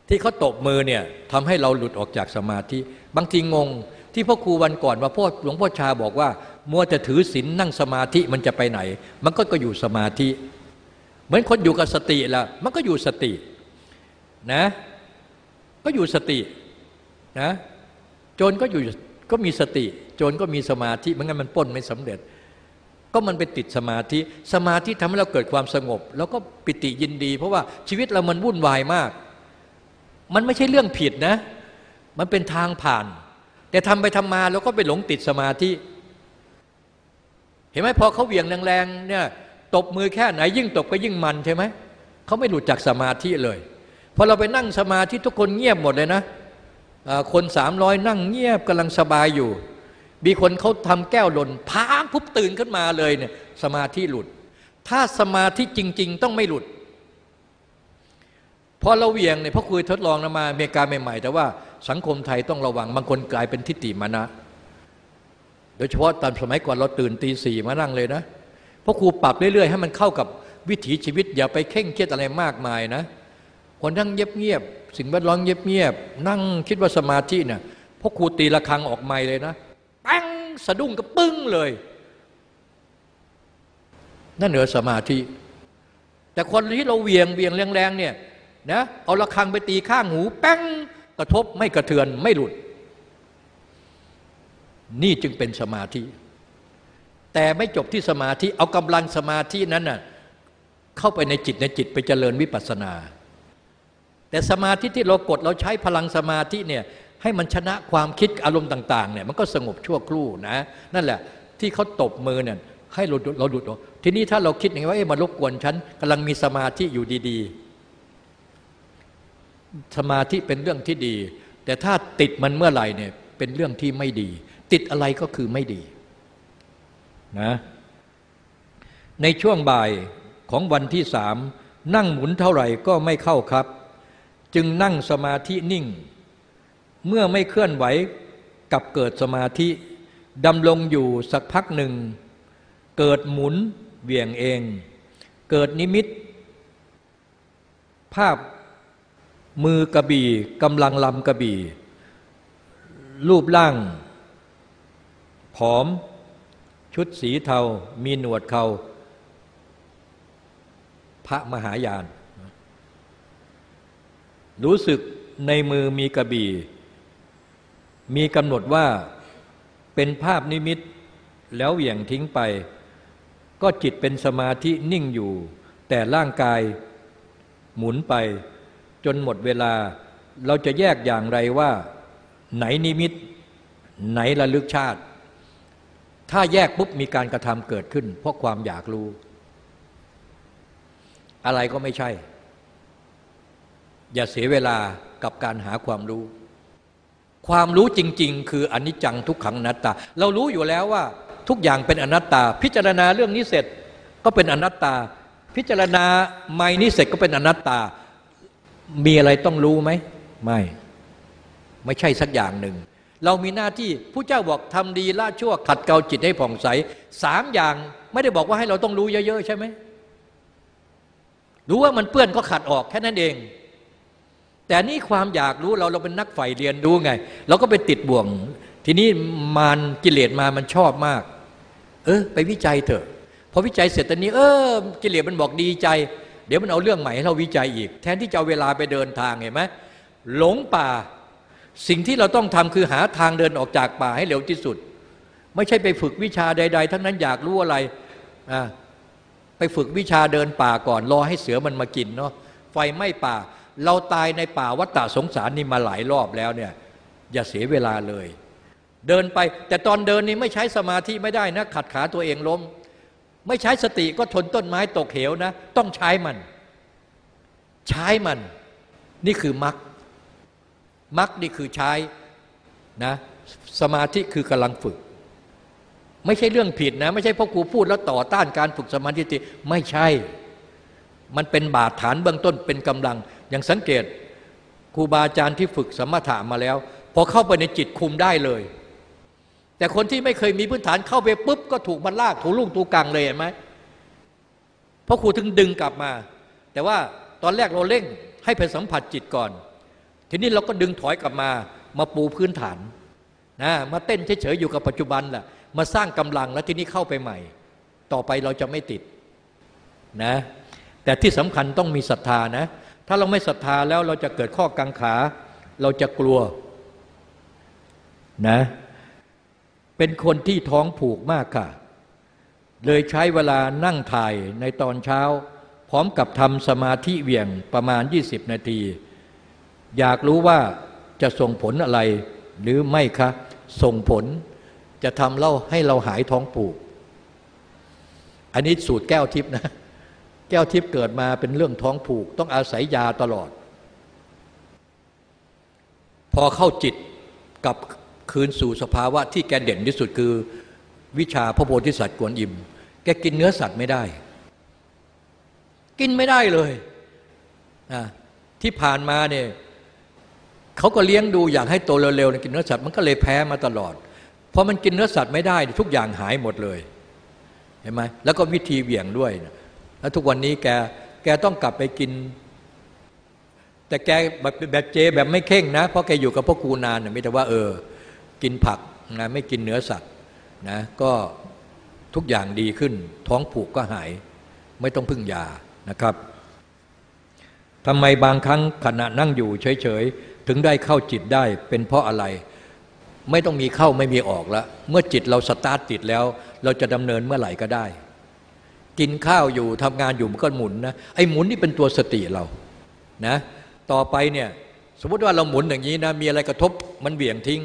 ที่เขาตบมือเนี่ยทำให้เราหลุดออกจากสมาธิ บางทีงงที่พ่อครูวันก่อนว่าพ่อหลวงพ่อชาบอกว่า มัวจะถือศีลนนั่งสมาธิมันจะไปไหน มันก็ก็อยู่สมาธิ เหมือนคนอยู่กับสติละมันก็อยู่สตินะก็อยู่สตินะโจรก็อยู่ก็มีสติ โจรก็มีสมาธิมันงั้นมันป้นไม่สำเร็จ ก็มันไปติดสมาธิ สมาธิทำให้เราเกิดความสงบ แล้วก็ปิติยินดี เพราะว่าชีวิตเรามันวุ่นวายมาก มันไม่ใช่เรื่องผิดนะ มันเป็นทางผ่าน แต่ทำไปทำมาแล้วก็ไปหลงติดสมาธิ ห็นไหมพอเขาเหวี่ยงแรงๆเนี่ยตบมือแค่ไหนยิ่งตบก็ยิ่งมันใช่ไหมเขาไม่หลุดจากสมาธิเลยพอเราไปนั่งสมาธิทุกคนเงียบหมดเลยนะคนสามร้อยนั่งเงียบกำลังสบายอยู่ มีคนเขาทำแก้วหล่นพางปุ๊บตื่นขึ้นมาเลยเนี่ยสมาธิหลุด ถ้าสมาธิจริง ๆ ต้องไม่หลุดพอเราเวียงเนี่ยพ่อคุยทดลองนะมาอเมริกาใหม่ๆ แต่ว่าสังคมไทยต้องระวังบางคนกลายเป็นทิฏฐิมานะ โดยเฉพาะตอนสมัยก่อนเราตื่นตีสี่มานั่งเลยนะเพราะครูปรับเรื่อยๆ ให้มันเข้ากับวิถีชีวิต อย่าไปเข่งเครียดอะไรมากมายนะคนนั่งเงียบๆสิ่งแวดล้อมเงียบๆนั่งคิดว่าสมาธิเนี่ยพราะครูตีระฆังออกไม่เลยนะปังสะดุ้งก็ปึ้งเลย นั่นเหนือสมาธิ แต่คนที่เราเวียงเวียงแรงๆเนี่ยนะเอาระฆังไปตีข้างหูแป้งกระทบไม่กระเทือนไม่หลุด นี่จึงเป็นสมาธิ แต่ไม่จบที่สมาธิเอากำลังสมาธินั้นน่ะเข้าไปในจิตในจิตไปเจริญวิปัสสนา แต่สมาธิที่เรากดเราใช้พลังสมาธิเนี่ยให้มันชนะความคิดอารมณ์ต่างๆเนี่ยมันก็สงบชั่วครู่นะ นั่นแหละที่เขาตบมือเนี่ยให้เราเราดุดออกทีนี้ถ้าเราคิดอย่างว่าเอ๊ะมารบกวนฉันกำลังมีสมาธิอยู่ดีๆ สมาธิเป็นเรื่องที่ดี แต่ถ้าติดมันเมื่อไหร่เนี่ยเป็นเรื่องที่ไม่ดี ติดอะไรก็คือไม่ดีนะในช่วงบ่ายของวันที่สามนั่งหมุนเท่าไหร่ก็ไม่เข้าครับ จึงนั่งสมาธินิ่ง เมื่อไม่เคลื่อนไหวกับเกิดสมาธิดำลงอยู่สักพักหนึ่ง เกิดหมุนเบี่ยงเอง เกิดนิมิต ภาพมือกระบี่กำลังลำกระบี่ รูปร่าง ผอม ชุดสีเทา มีหนวดเขาพระมหายาน รู้สึกในมือมีกระบี่ มีกำหนดว่าเป็นภาพนิมิตแล้วเหวี่ยงทิ้งไป ก็จิตเป็นสมาธินิ่งอยู่ แต่ร่างกายหมุนไป จนหมดเวลาเราจะแยกอย่างไรว่า ไหนนิมิต ไหนระลึกชาติ ถ้าแยกปุ๊บมีการกระทำเกิดขึ้น เพราะความอยากรู้ อะไรก็ไม่ใช่ อย่าเสียเวลากับการหาความรู้ ความรู้จริง ๆ คืออนิจจังทุกขังอนัตตา เรารู้อยู่แล้วว่าทุกอย่างเป็นอนัตตา พิจารณาเรื่องนี้เสร็จก็เป็นอนัตตา พิจารณาไม่นี้เสร็จก็เป็นอนัตตา มีอะไรต้องรู้ไหม ไม่ ไม่ใช่สักอย่างหนึ่ง เรามีหน้าที่ผู้เจ้าบอกทำดีละชั่วขัดเกลาจิตให้ผ่องใสสามอย่างไม่ได้บอกว่าให้เราต้องรู้เยอะ ๆ ใช่ไหมรู้ว่ามันเปื้อนก็ขัดออกแค่นั้นเอง แต่นี่ความอยากรู้เราเราเป็นนักใฝ่เรียนรู้ไง เราก็ไปติดบ่วง ทีนี้มารกิเลสมามันชอบมาก เออ ไปวิจัยเถอะพอวิจัยเสร็จตอนนี้ เออ กิเลสมันบอกดีใจ เดี๋ยวมันเอาเรื่องใหม่ให้เราวิจัยอีก แทนที่จะเอาเวลาไปเดินทางเห็นไหมหลงป่า สิ่งที่เราต้องทำคือหาทางเดินออกจากป่าให้เร็วที่สุด ไม่ใช่ไปฝึกวิชาใด ๆ ทั้งนั้นอยากรู้อะไรอ่าไปฝึกวิชาเดินป่าก่อน รอให้เสือมันมากินเนาะไฟไหม้ป่า เราตายในป่าวัฏฏะสงสารนี่มาหลายรอบแล้วเนี่ยอย่าเสียเวลาเลย เดินไปแต่ตอนเดินนี่ไม่ใช้สมาธิไม่ได้นะ ขัดขาตัวเองล้ม ไม่ใช้สติก็ทนต้นไม้ตกเหวนะ ต้องใช้มัน ใช้มัน นี่คือมรรค มรรคนี่คือใช้นะสมาธิคือกำลังฝึก ไม่ใช่เรื่องผิดนะ ไม่ใช่พ่อครูพูดแล้วต่อต้านการฝึกสมาธิไม่ใช่ มันเป็นบาดฐานเบื้องต้นเป็นกำลัง อย่างสังเกตครูบาอาจารย์ที่ฝึกสมถะมาแล้ว พอเข้าไปในจิตคุมได้เลย แต่คนที่ไม่เคยมีพื้นฐานเข้าไปปุ๊บ ก็ถูกมันลากถูลูกถูกังเลยเห็นไหมเพราะครูถึงดึงกลับมา แต่ว่าตอนแรกเราเร่งให้ไปสัมผัสจิตก่อน ทีนี้เราก็ดึงถอยกลับมา มาปูพื้นฐานนะมาเต้นเฉยๆอยู่กับปัจจุบันแหละมาสร้างกำลังแล้วทีนี้เข้าไปใหม่ ต่อไปเราจะไม่ติดนะแต่ที่สำคัญต้องมีศรัทธานะ ถ้าเราไม่ศรัทธาแล้วเราจะเกิดข้อกังขา เราจะกลัวนะเป็นคนที่ท้องผูกมากค่ะ เลยใช้เวลานั่งถ่ายในตอนเช้า พร้อมกับทำสมาธิเวียงประมาณ 20 นาที อยากรู้ว่าจะส่งผลอะไร หรือไม่คะ ส่งผลจะทำเล่าให้เราหายท้องผูก อันนี้สูตรแก้วทิพย์นะ แก้วทิพย์เกิดมาเป็นเรื่องท้องผูก ต้องอาศัยยาตลอด พอเข้าจิตกับคืนสู่สภาวะที่แกเด่นที่สุดคือ วิชาพระโพธิสัตว์กวนอิม แกกินเนื้อสัตว์ไม่ได้ กินไม่ได้เลยนะที่ผ่านมาเนี่ย เขาก็เลี้ยงดูอยากให้โตเร็วๆกินเนื้อสัตว์มันก็เลยแพ้มาตลอดพอมันกินเนื้อสัตว์ไม่ได้ทุกอย่างหายหมดเลยเห็นไหมแล้วก็วิธีเบี่ยงด้วยแล้วทุกวันนี้แกแกต้องกลับไปกิน แต่แกแบบแบบเจแบบไม่เข่งนะ เพราะแกอยู่กับพ่อครูนานไม่แต่ว่าเออ กินผักนะไม่กินเนื้อสัตว์นะก็ทุกอย่างดีขึ้น ท้องผูกก็หาย ไม่ต้องพึ่งยานะครับทำไมบางครั้งขณะนั่งอยู่เฉยๆ ถึงได้เข้าจิตได้เป็นเพราะอะไร ไม่ต้องมีเข้าไม่มีออกล้วเมื่อจิตเราสตาร์ทติดแล้ว เราจะดำเนินเมื่อไหร่ก็ได้ กินข้าวอยู่ทำงานอยู่มันก็หมุนนะไอ้หมุนนี่เป็นตัวสติเรานะต่อไปเนี่ยสมมติว่าเราหมุนอย่างนี้นะมีอะไรกระทบมันเบี่ยงทิ้ง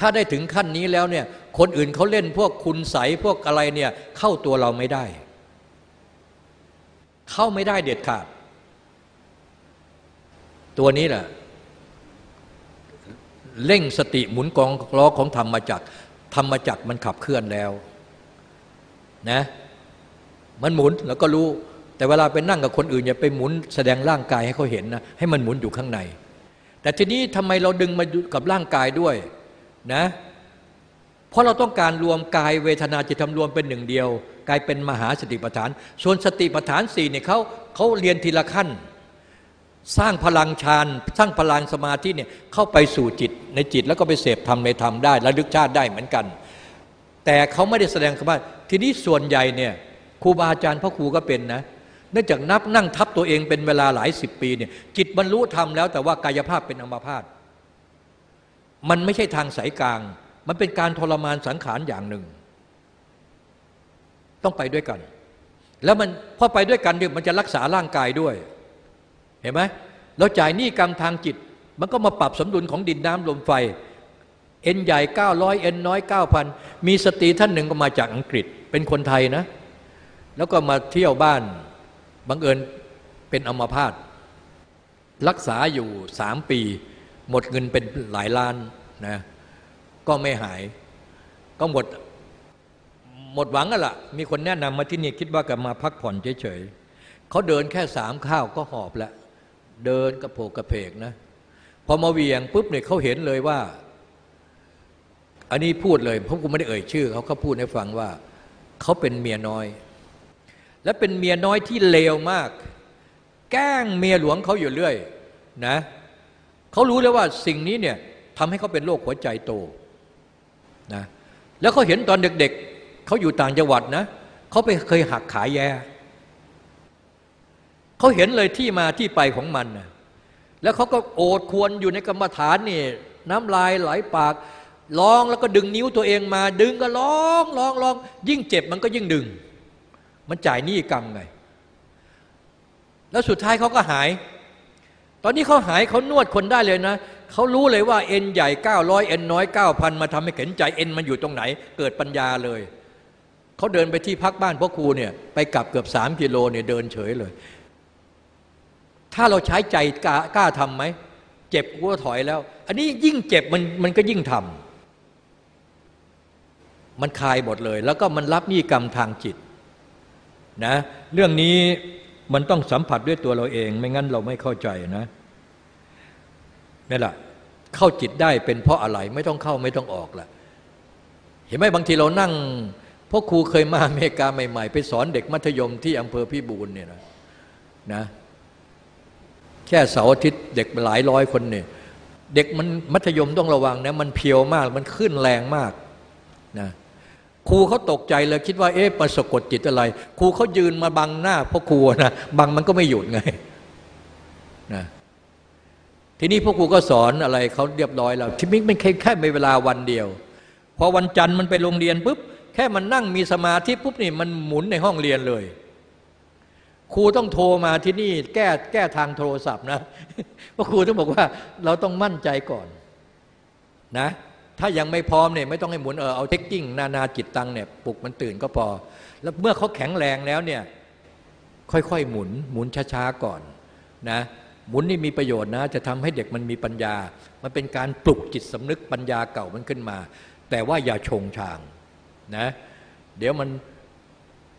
ถ้าได้ถึงขั้นนี้แล้วเนี่ยคนอื่นเขาเล่นพวกคุณใสพวกอะไรเนี่ยเข้าตัวเราไม่ได้ เข้าไม่ได้เด็ดขาดตัวนี้แหละ เร่งสติหมุนกองล้อของธรรมจักรธรรมจักรมันขับเคลื่อนแล้วนะมันหมุนแล้วก็รู้ แต่เวลาไปนั่งกับคนอื่นอย่าไปหมุนแสดงร่างกายให้เขาเห็นนะให้มันหมุนอยู่ข้างใน แต่ทีนี้ทำไมเราดึงมากับร่างกายด้วยนะเพราะเราต้องการรวมกายเวทนาจิตธรรมรวมเป็นหนึ่งเดียว กลายเป็นมหาสติปัฏฐาน ส่วนสติปัฏฐานสี่เนี่ยเขาเขาเรียนทีละขั้น สร้างพลังฌานสร้างพลังสมาธิเนี่ยเข้าไปสู่จิตในจิตแล้วก็ไปเสพธรรมในธรรมได้และลึกชาติได้เหมือนกัน แต่เขาไม่ได้แสดงคำว่าทีนี้ส่วนใหญ่เนี่ยครูบาอาจารย์พ่อครูก็เป็นนะเนื่องจากนับนั่งทับตัวเองเป็นเวลาหลายสิบปีเนี่ยจิตบรรลุธรรมแล้วแต่ว่ากายภาพเป็นอัมพาตมันไม่ใช่ทางสายกลาง มันเป็นการทรมานสังขารอย่างหนึ่ง ต้องไปด้วยกัน แล้วมันพอไปด้วยกันเนี่ยมันจะรักษาร่างกายด้วย ห็นไหมเราจ่ายหนี้กรรมทางจิต มันก็มาปรับสมดุลของดินน้ำลมไฟ เอ็นใหญ่ 900 เอ็นน้อย 9,000 มีสตรีท่านหนึ่งก็มาจากอังกฤษเป็นคนไทยนะ แล้วก็มาเที่ยวบ้านบังเอิญเป็นอัมพาตรักษาอยู่สามปี หมดเงินเป็นหลายล้านนะก็ไม่หาย ก็หมดหมดหวังกันละมีคนแนะนำมาที่นี่คิดว่ากับมาพักผ่อนเฉยๆเขาเดินแค่สามข้าวก็หอบแล้ว เดินกระโผกกระเพกนะพอมาเวียงปุ๊บเนี่ยเขาเห็นเลยว่า อันนี้พูดเลยเพราะกูไม่ได้เอ่ยชื่อเขาเขาพูดให้ฟังว่าเขาเป็นเมียน้อย และเป็นเมียน้อยที่เลวมาก แกล้งเมียหลวงเขาอยู่เรื่อยนะเขารู้แล้วว่าสิ่งนี้เนี่ยทำให้เขาเป็นโรคหัวใจโตนะแล้วเขาเห็นตอนเด็กๆเขาอยู่ต่างจังหวัดนะเขาไปเคยหักขายแย่ เขาเห็นเลยที่มาที่ไปของมันนะแล้วเขาก็โอดควรอยู่ในกรรมฐานนี่น้ำลายไหลปากร้องแล้วก็ดึงนิ้วตัวเองมา ดึงก็ร้องร้องร้องยิ่งเจ็บมันก็ยิ่งดึง มันจ่ายหนี้กรรมไง แล้วสุดท้ายเขาก็หาย ตอนนี้เขาหายเขานวดคนได้เลยนะเขารู้เลยว่าเอ็นใหญ่ 900เอ็นน้อย 9,000 มาทำให้เข็นใจเอ็นมันอยู่ตรงไหน เกิดปัญญาเลยเขาเดินไปที่พักบ้านพ่อครูเนี่ยไปกลับเกือบสามกิโลเนี่ยเดินเฉยเลย ถ้าเราใช้ใจกล้ากล้าทำไหม เจ็บกูก็ถอยแล้ว อันนี้ยิ่งเจ็บมันมันก็ยิ่งทำมันคลายหมดเลย แล้วก็มันรับนิกรรมทางจิตนะเรื่องนี้มันต้องสัมผัสด้วยตัวเราเอง ไม่งั้นเราไม่เข้าใจนะนี่แหละเข้าจิตได้เป็นเพราะอะไรไม่ต้องเข้าไม่ต้องออกละเห็นไหมบางทีเรานั่งพ่อครูเคยมาอเมริกาใหม่ ๆ ไปสอนเด็กมัธยมที่อำเภอพิบูลเนี่ยนะนะ แค่เสาร์อาทิตย์เด็กหลายร้อยคนเนี่ยเด็กมันมัธยมต้องระวังนะมันเพียวมากมันขึ้นแรงมากนะครูเขาตกใจเลยคิดว่าเอ๊ะมาสะกดจิตอะไร ครูเขายืนมาบังหน้าพ่อครูนะบังมันก็ไม่หยุดไงนะทีนี้พ่อครูก็สอนอะไรเขาเรียบร้อยแล้วที่มิกมันแค่แค่ในเวลาวันเดียว พอวันจันทร์มันไปโรงเรียนปุ๊บแค่มันนั่งมีสมาธิปุ๊บนี่มันหมุนในห้องเรียนเลย ครูต้องโทรมาที่นี่แก้แก้ทางโทรศัพท์นะเพราะครูต้องบอกว่าเราต้องมั่นใจก่อนนะ ถ้ายังไม่พร้อมเนี่ยไม่ต้องให้หมุนเออเอาเทคกิ้งนานาจิตตังเนี่ยปลุกมันตื่นก็พอ แล้วเมื่อเขาแข็งแรงแล้วเนี่ยค่อยๆหมุน หมุนช้าๆก่อนนะหมุนนี่มีประโยชน์นะ จะทำให้เด็กมันมีปัญญา มันเป็นการปลุกจิตสำนึกปัญญาเก่ามันขึ้นมา แต่ว่าอย่าชงชางนะ เดี๋ยวมัน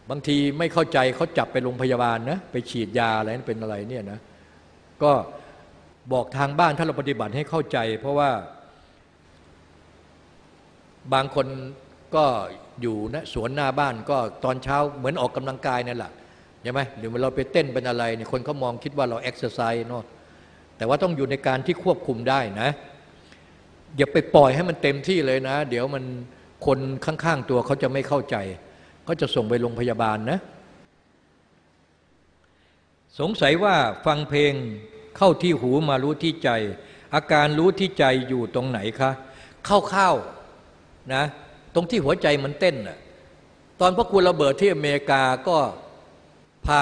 บางทีไม่เข้าใจเขาจับไปโรงพยาบาลนะไปฉีดยาอะไรเป็นอะไรเนี่ยนะก็บอกทางบ้านถ้าเราปฏิบัติให้เข้าใจ เพราะว่า บางคนก็อยู่นะสวนหน้าบ้านก็ตอนเช้าเหมือนออกกำลังกายนั่นแหละใช่ไหมหรือเราไปเต้นเป็นอะไรเนี่ยคนเขามองคิดว่าเราเอ็กซ์ไซส์เนาะแต่ว่าต้องอยู่ในการที่ควบคุมได้นะ อย่าไปปล่อยให้มันเต็มที่เลยนะ เดี๋ยวมันคนข้างๆตัวเขาจะไม่เข้าใจ เขาจะส่งไปโรงพยาบาลนะ สงสัยว่าฟังเพลงเข้าที่หูมารู้ที่ใจ อาการรู้ที่ใจอยู่ตรงไหนคะเข้าๆนะตรงที่หัวใจมันเต้นน่ะตอนพระคุณระเบิดที่อเมริกาก็พา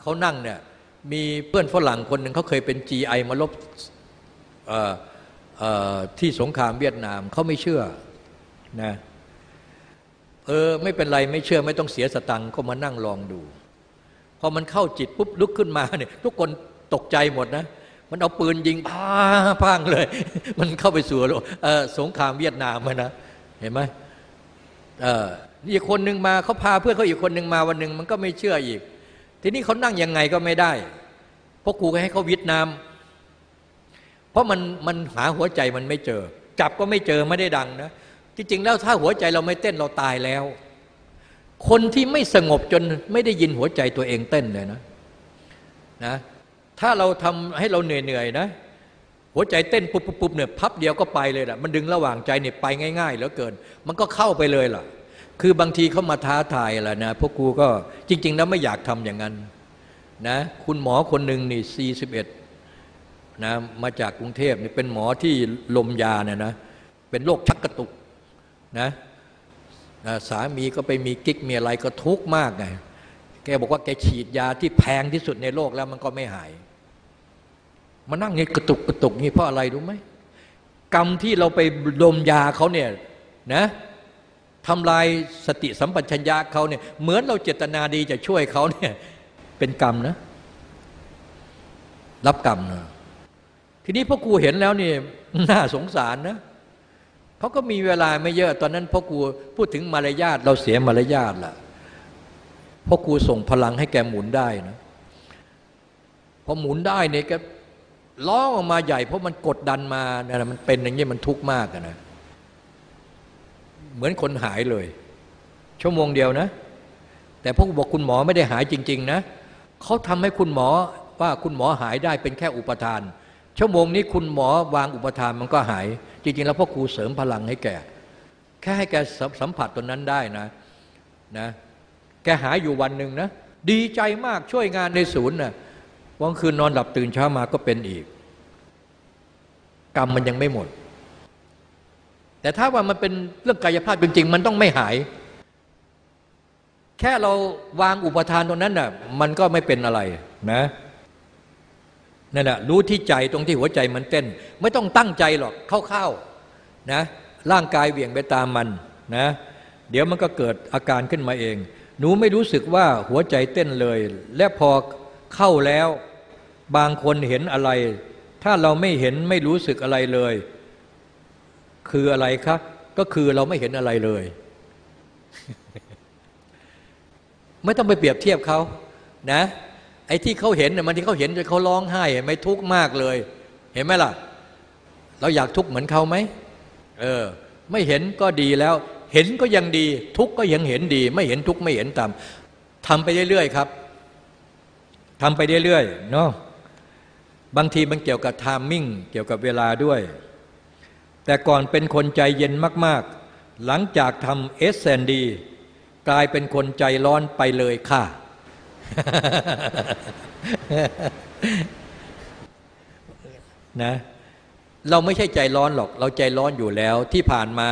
เขานั่งเนี่ยมีเพื่อนฝรั่งคนหนึ่งเขาเคยเป็น GI มาลบที่สงครามเวียดนามเขาไม่เชื่อนะ เออ ไม่เป็นไรไม่เชื่อไม่ต้องเสียสตังค์ก็มานั่งลองดูพอมันเข้าจิตปุ๊บลุกขึ้นมาเนี่ยทุกคนตกใจหมดนะ มันเอาปืนยิงพาพังเลย มันเข้าไปสู่สงครามเวียดนามนะเห็นไหมเอออีกคนหนึ่งมาเขาพาเพื่อนเขาอีกคนหนึ่งมาวันหนึ่งมันก็ไม่เชื่ออีก ทีนี้เขานั่งยังไงก็ไม่ได้เพราะครูให้เขาวิทน้ำเพราะมันมันหาหัวใจมันไม่เจอ จับก็ไม่เจอไม่ได้ดังนะ จริงแล้วถ้าหัวใจเราไม่เต้นเราตายแล้ว คนที่ไม่สงบจนไม่ได้ยินหัวใจตัวเองเต้นเลยนะนะ ถ้าเราทำให้เราเหนื่อยๆนะ หัวใจเต้นปุ๊บปุ๊บเนี่ยพับเดียวก็ไปเลยแหละมันดึงระหว่างใจเนี่ยไปง่ายๆเหลือเกิน มันก็เข้าไปเลยล่ะ คือบางทีเขามาท้าทายแหละนะพวกครูก็จริง ๆ แล้วไม่อยากทำอย่างนั้นนะคุณหมอคนหนึ่งนี่สี่สิบเอ็ดนะมาจากกรุงเทพนี่เป็นหมอที่ลมยาเนี่ยนะเป็นโรคชักกระตุก นะนะสามีก็ไปมีกิ๊กมีอะไรก็ทุกข์มากไงแกบอกว่าแกฉีดยาที่แพงที่สุดในโลกแล้วมันก็ไม่หาย มานั่งนี่กระตุกกระตุกนี่เพราะอะไรรู้ไหมกรรมที่เราไปดมยาเขาเนี่ยนะทำลายสติสัมปชัญญะเขาเนี่ยเหมือนเราเจตนาดีจะช่วยเขาเนี่ยเป็นกรรมนะ รับกรรมนะทีนี้พ่อครูเห็นแล้วนี่น่าสงสารนะ เขาก็มีเวลาไม่เยอะตอนนั้นพ่อครูพูดถึงมารยาทเราเสียมารยาทละพ่อครูส่งพลังให้แกหมุนได้นะพอหมุนได้เนี่ยแกร้องออกมาใหญ่ เพราะมันกดดันมานะมันเป็นอย่างนี้มันทุกข์มากนะเหมือนคนหายเลย ชั่วโมงเดียวนะ แต่พวกบอกคุณหมอไม่ได้หายจริง ๆ นะเขาทำให้คุณหมอว่าคุณหมอหายได้เป็นแค่อุปทาน ชั่วโมงนี้คุณหมอวางอุปทานมันก็หาย จริง ๆ แล้วพ่อครูเสริมพลังให้แกแค่ให้แกสัมผัสตัวนั้นได้นะนะแกหายอยู่วันหนึ่งนะดีใจมากช่วยงานในศูนย์นะวันคืนนอนหลับตื่นเช้ามาก็เป็นอีก กรรมมันยังไม่หมด แต่ถ้าว่ามันเป็นเรื่องกายภาพจริง ๆ มันต้องไม่หาย แค่เราวางอุปทานตรงนั้นน่ะมันก็ไม่เป็นอะไรนะ นั่นแหละรู้ที่ใจตรงที่หัวใจมันเต้น ไม่ต้องตั้งใจหรอกเข้าๆนะร่างกายเวี่ยงไปตามมันนะเดี๋ยวมันก็เกิดอาการขึ้นมาเอง หนูไม่รู้สึกว่าหัวใจเต้นเลย และพอเข้าแล้วบางคนเห็นอะไร ถ้าเราไม่เห็นไม่รู้สึกอะไรเลย คืออะไรครับก็คือเราไม่เห็นอะไรเลย ไม่ต้องไปเปรียบเทียบเขานะ ไอ้ที่เขาเห็นเนี่ยมันที่เขาเห็นจนเขาร้องไห้ไม่ทุกข์มากเลย เห็นไหมล่ะ เราอยากทุกข์เหมือนเขาไหมเออ ไม่เห็นก็ดีแล้ว เห็นก็ยังดี ทุกข์ก็ยังเห็นดี ไม่เห็นทุกข์ไม่เห็นธรรมทำไปเรื่อยๆครับทำไปเรื่อยๆเนาะบางทีมันเกี่ยวกับ timing เกี่ยวกับเวลาด้วย แต่ก่อนเป็นคนใจเย็นมาก ๆ หลังจากทำเอสแซนดีกลายเป็นคนใจร้อนไปเลยค่ะ นะเราไม่ใช่ใจร้อนหรอก เราใจร้อนอยู่แล้ว ที่ผ่านมา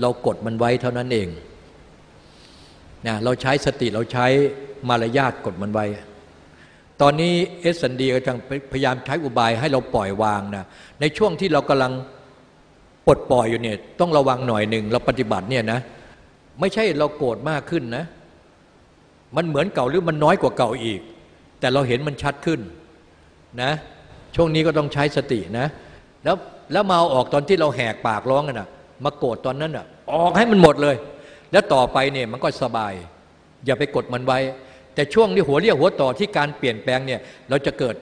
เรากดมันไว้เท่านั้นเองนะเราใช้สติเราใช้มารยาทกดมันไว้ ตอนนี้เอสันดีก็จังพยายามใช้อุบายให้เราปล่อยวางนะในช่วงที่เรากำลังปลดปล่อยอยู่เนี่ยต้องระวังหน่อยหนึ่งเราปฏิบัติเนี่ยนะ ไม่ใช่เราโกรธมากขึ้นนะ มันเหมือนเก่าหรือมันน้อยกว่าเก่าอีก แต่เราเห็นมันชัดขึ้นนะช่วงนี้ก็ต้องใช้สตินะ แล้วแล้วมาออกตอนที่เราแหกปากร้องกันนะมาโกรธตอนนั้นอะออกให้มันหมดเลย แล้วต่อไปเนี่ยมันก็สบาย อย่าไปกดมันไว้ แต่ช่วงที่หัวเรียกหัวต่อที่การเปลี่ยนแปลงเนี่ยเราจะเกิด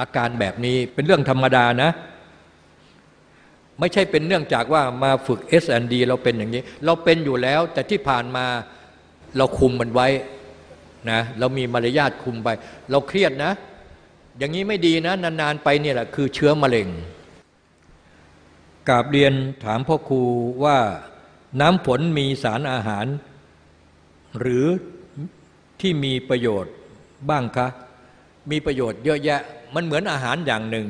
อาการแบบนี้เป็นเรื่องธรรมดานะ ไม่ใช่เป็นเนื่องจากว่ามาฝึก S&D เราเป็นอย่างนี้ เราเป็นอยู่แล้วแต่ที่ผ่านมาเราคุมมันไว้ นะเรามีมารยาทคุมไป เราเครียดนะ อย่างนี้ไม่ดีนะ นาน ๆ ไปเนี่ยแหละคือเชื้อมะเร็งกาบเรียนถามพ่อครูว่าน้ำฝนมีสารอาหาร หรือที่มีประโยชน์บ้างคะ มีประโยชน์เยอะแยะ มันเหมือนอาหารอย่างหนึ่ง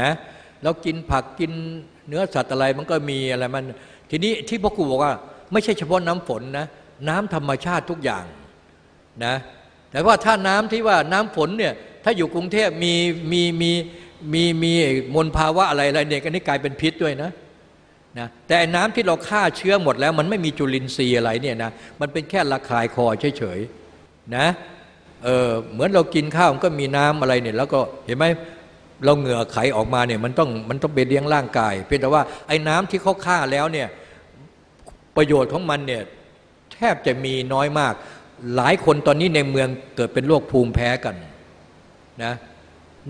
นะเรากินผักกินเนื้อสัตว์อะไรมันก็มีอะไรมัน ทีนี้ที่พ่อครูบอกว่า ไม่ใช่เฉพาะน้ำฝนนะ น้ำธรรมชาติทุกอย่างนะ แต่ว่าถ้าน้ำที่ว่าน้ำฝนเนี่ยถ้าอยู่กรุงเทพมีมีมีมีมีมลภาวะอะไรอะไรเนี่ยก็นี่กลายเป็นพิษด้วยนะนะแต่น้ำที่เราฆ่าเชื้อหมดแล้ว มันไม่มีจุลินทรีย์อะไรเนี่ยนะมันเป็นแค่ระคายคอเฉยๆนะเออเหมือนเรากินข้าวมันก็มีน้ำอะไรเนี่ยแล้วก็เห็นไหมเราเหงื่อไขออกมาเนี่ยมันต้องมันต้องไปเลี้ยงร่างกาย เพียงแต่ว่าไอ้น้ำที่เขาฆ่าแล้วเนี่ยประโยชน์ของมันเนี่ยแทบจะมีน้อยมาก หลายคนตอนนี้ในเมืองเกิดเป็นโรคภูมิแพ้กันนะ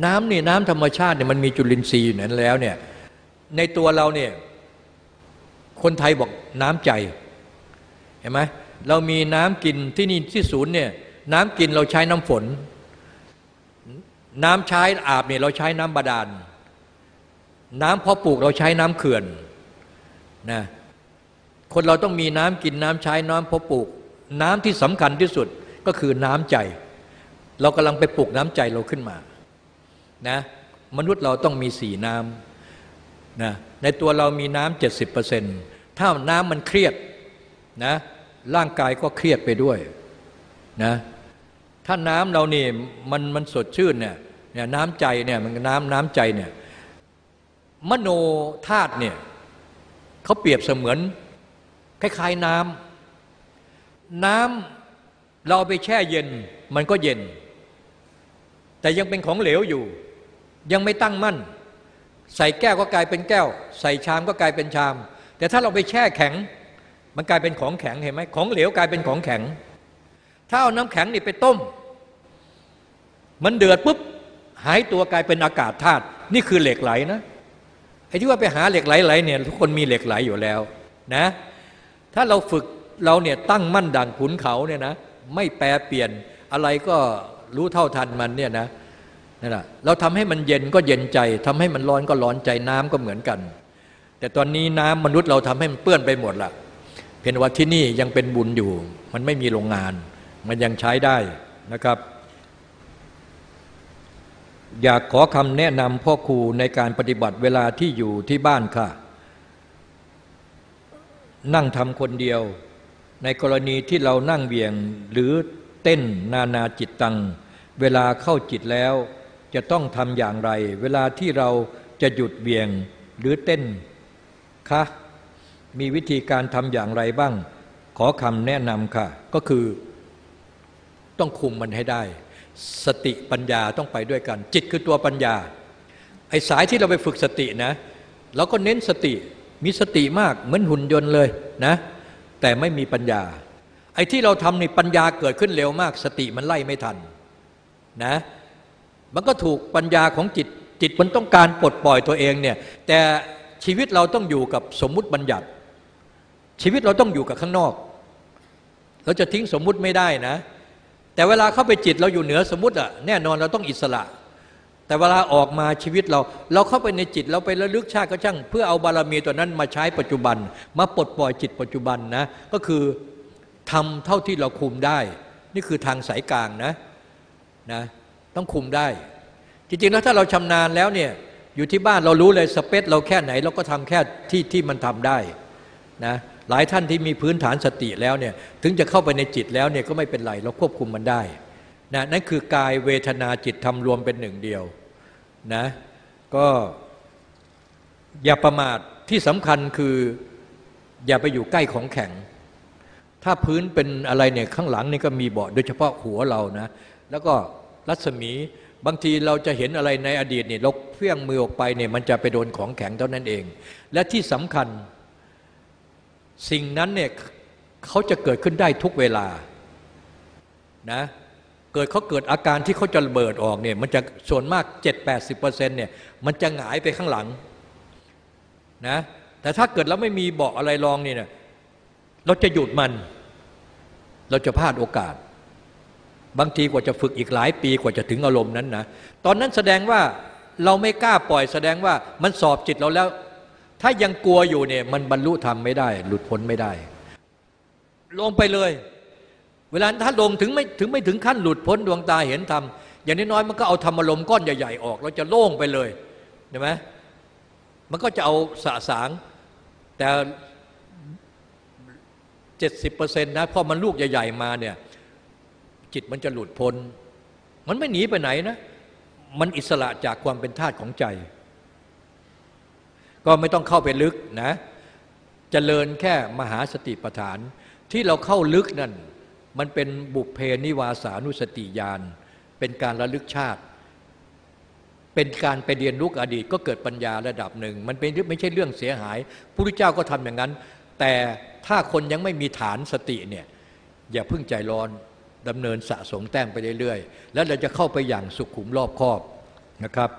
น้ำนี่น้ำธรรมชาติเนี่ยมันมีจุลินทรีย์อยู่นั้นแล้วเนี่ยในตัวเราเนี่ยคนไทยบอกน้ำใจเห็นไหมเรามีน้ำกินที่นี่ที่ศูนย์เนี่ยน้ำกินเราใช้น้ำฝน น้ำใช้อาบเนี่ยเราใช้น้ำบาดาล น้ำพอปลูกเราใช้น้ำเขื่อนนะคนเราต้องมีน้ำกินน้ำใช้น้ำพอปลูก น้ำที่สำคัญที่สุดก็คือน้ำใจ เรากำลังไปปลูกน้ำใจเราขึ้นมานะมนุษย์เราต้องมีสี่น้ำนะในตัวเรามีน้ำเจ็ดสิบเปอร์เซ็นต์ถ้าน้ำมันเครียดนะร่างกายก็เครียดไปด้วยนะถ้าน้ำเรานี่มันมันสดชื่นเนี่ยเนี่ยน้ำใจเนี่ยมันน้ำน้ำใจเนี่ยมโนธาตุเนี่ยเขาเปรียบเสมือนคล้ายๆน้ำ น้ำเราไปแช่เย็นมันก็เย็น แต่ยังเป็นของเหลวอยู่ ยังไม่ตั้งมั่น ใส่แก้วก็กลายเป็นแก้ว ใส่ชามก็กลายเป็นชาม แต่ถ้าเราไปแช่แข็ง มันกลายเป็นของแข็งเห็นไหมของเหลวกลายเป็นของแข็ง ถ้าเอาน้ำแข็งนี่ไปต้ม มันเดือดปุ๊บหายตัวกลายเป็นอากาศธาตุนี่คือเหล็กไหลนะไอ้ที่ว่าไปหาเหล็กไหลไหลเนี่ยทุกคนมีเหล็กไหลอยู่แล้วนะ ถ้าเราฝึก เราเนี่ยตั้งมั่นดังขุนเขาเนี่ยนะไม่แปรเปลี่ยนอะไรก็รู้เท่าทันมันเนี่ยนะนั่นแหละเราทำให้มันเย็นก็เย็นใจทำให้มันร้อนก็ร้อนใจน้ำก็เหมือนกัน แต่ตอนนี้น้ำมนุษย์เราทำให้มันเปื้อนไปหมดละเพียงว่าที่นี่ยังเป็นบุญอยู่ มันไม่มีโรงงาน มันยังใช้ได้นะครับ อยากขอคำแนะนำพ่อครูในการปฏิบัติเวลาที่อยู่ที่บ้านค่ะ นั่งทำคนเดียว ในกรณีที่เรานั่งเวียงหรือเต้นนานาจิตตัง เวลาเข้าจิตแล้ว จะต้องทำอย่างไร เวลาที่เราจะหยุดเวียงหรือเต้นคะมีวิธีการทำอย่างไรบ้าง ขอคำแนะนำค่ะ ก็คือ ต้องคุมมันให้ได้ สติปัญญาต้องไปด้วยกัน จิตคือตัวปัญญา ไอ้สายที่เราไปฝึกสตินะเราก็เน้นสติมีสติมากเหมือนหุ่นยนต์เลยนะ แต่ไม่มีปัญญา ไอ้ที่เราทำนี่ปัญญาเกิดขึ้นเร็วมาก สติมันไล่ไม่ทันนะมันก็ถูกปัญญาของจิตจิตมันต้องการปลดปล่อยตัวเองเนี่ยแต่ชีวิตเราต้องอยู่กับสมมุติบัญญัติ ชีวิตเราต้องอยู่กับข้างนอก เราจะทิ้งสมมุติไม่ได้นะ แต่เวลาเข้าไปจิตเราอยู่เหนือสมมุติอะแน่นอนเราต้องอิสระ แต่เวลาออกมาชีวิตเรา เราเข้าไปในจิตเราไประลึกชาติก็ช่าง เพื่อเอาบารมีตัวนั้นมาใช้ปัจจุบัน มาปลดปล่อยจิตปัจจุบันนะ ก็คือทำเท่าที่เราคุมได้ นี่คือทางสายกลางนะนะต้องคุมได้ จริงๆแล้วถ้าเราชำนาญแล้วเนี่ยอยู่ที่บ้านเรารู้เลยสเปซเราแค่ไหน เราก็ทำแค่ที่ที่มันทำได้นะหลายท่านที่มีพื้นฐานสติแล้วเนี่ยถึงจะเข้าไปในจิตแล้วเนี่ยก็ไม่เป็นไร เราควบคุมมันได้ นะนั่นคือกายเวทนาจิตทำรวมเป็นหนึ่งเดียวนะก็อย่าประมาทที่สำคัญคืออย่าไปอยู่ใกล้ของแข็ง ถ้าพื้นเป็นอะไรเนี่ยข้างหลังนี่ก็มีเบาะโดยเฉพาะหัวเรานะ แล้วก็รัศมีบางทีเราจะเห็นอะไรในอดีตเนี่ยเราเฟี้ยงมือออกไปเนี่ยมันจะไปโดนของแข็งเท่านั้นเอง และที่สำคัญสิ่งนั้นเนี่ยเขาจะเกิดขึ้นได้ทุกเวลานะ เกิดเขาเกิดอาการที่เขาจะระเบิดออกเนี่ยมันจะส่วนมาก 7-80%เนี่ยมันจะหงายไปข้างหลังนะแต่ถ้าเกิดเราไม่มีเบาะอะไรรองนี่เนี่ยเราจะหยุดมัน เราจะพลาดโอกาส บางทีกว่าจะฝึกอีกหลายปีกว่าจะถึงอารมณ์นั้นนะตอนนั้นแสดงว่าเราไม่กล้าปล่อยแสดงว่ามันสอบจิตเราแล้ว ถ้ายังกลัวอยู่เนี่ยมันบรรลุธรรมไม่ได้ หลุดพ้นไม่ได้ ลงไปเลย เวลาถ้าลงถึงไม่ถึงไม่ถึงขั้นหลุดพ้นดวงตาเห็นธรรมอย่างน้อยๆมันก็เอาธรรมอารมก้อนใหญ่ ๆ ออก เราจะโล่งไปเลยเห็นไหมมันก็จะเอาสะสางแต่เจ็ดสิบเปอร์เซ็นต์นะพอมันลูกใหญ่ ๆ มาเนี่ย จิตมันจะหลุดพ้น มันไม่หนีไปไหนนะ มันอิสระจากความเป็นธาตุของใจ ก็ไม่ต้องเข้าไปลึกนะจะเจริญแค่มหาสติปัฏฐาน ที่เราเข้าลึกนั่น มันเป็นบุพเพนิวาสานุสติญาณเป็นการระลึกชาติ เป็นการไปเรียนรู้อดีตก็เกิดปัญญาระดับหนึ่ง มันเป็นไม่ใช่เรื่องเสียหายพระพุทธเจ้าก็ทำอย่างนั้น แต่ถ้าคนยังไม่มีฐานสติเนี่ยอย่าเพิ่งใจร้อนดำเนินสะสมแต้มไปเรื่อยๆ แล้วเราจะเข้าไปอย่างสุขุมรอบคอบนะครับ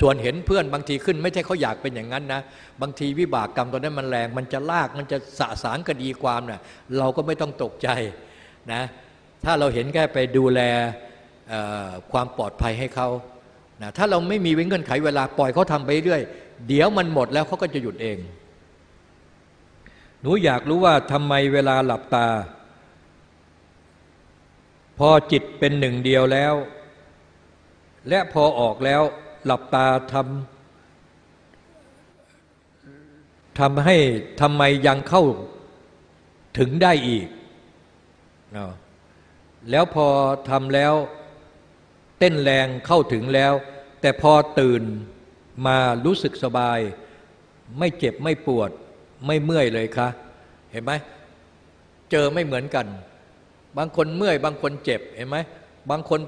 ส่วนเห็นเพื่อนบางทีขึ้นไม่ใช่เขาอยากเป็นอย่างนั้นนะ บางทีวิบากกรรมตอนนั้นมันแรง มันจะลาก มันจะสะสางคดีความนะ่ะเราก็ไม่ต้องตกใจ นะถ้าเราเห็นแค่ไปดูแลความปลอดภัยให้เขานะถ้าเราไม่มีเงื่อนไขเวลาปล่อยเขาทำไปเรื่อยเดี๋ยวมันหมดแล้วเขาก็จะหยุดเอง หนูอยากรู้ว่าทำไมเวลาหลับตา พอจิตเป็นหนึ่งเดียวแล้ว และพอออกแล้วหลับตาทำทำให้ทำไมยังเข้าถึงได้อีก แล้วพอทำแล้วเต้นแรงเข้าถึงแล้ว แต่พอตื่นมารู้สึกสบาย ไม่เจ็บไม่ปวด ไม่เมื่อยเลยคะเห็นไหมเจอไม่เหมือนกัน บางคนเมื่อย บางคนเจ็บเห็นไหมบางคน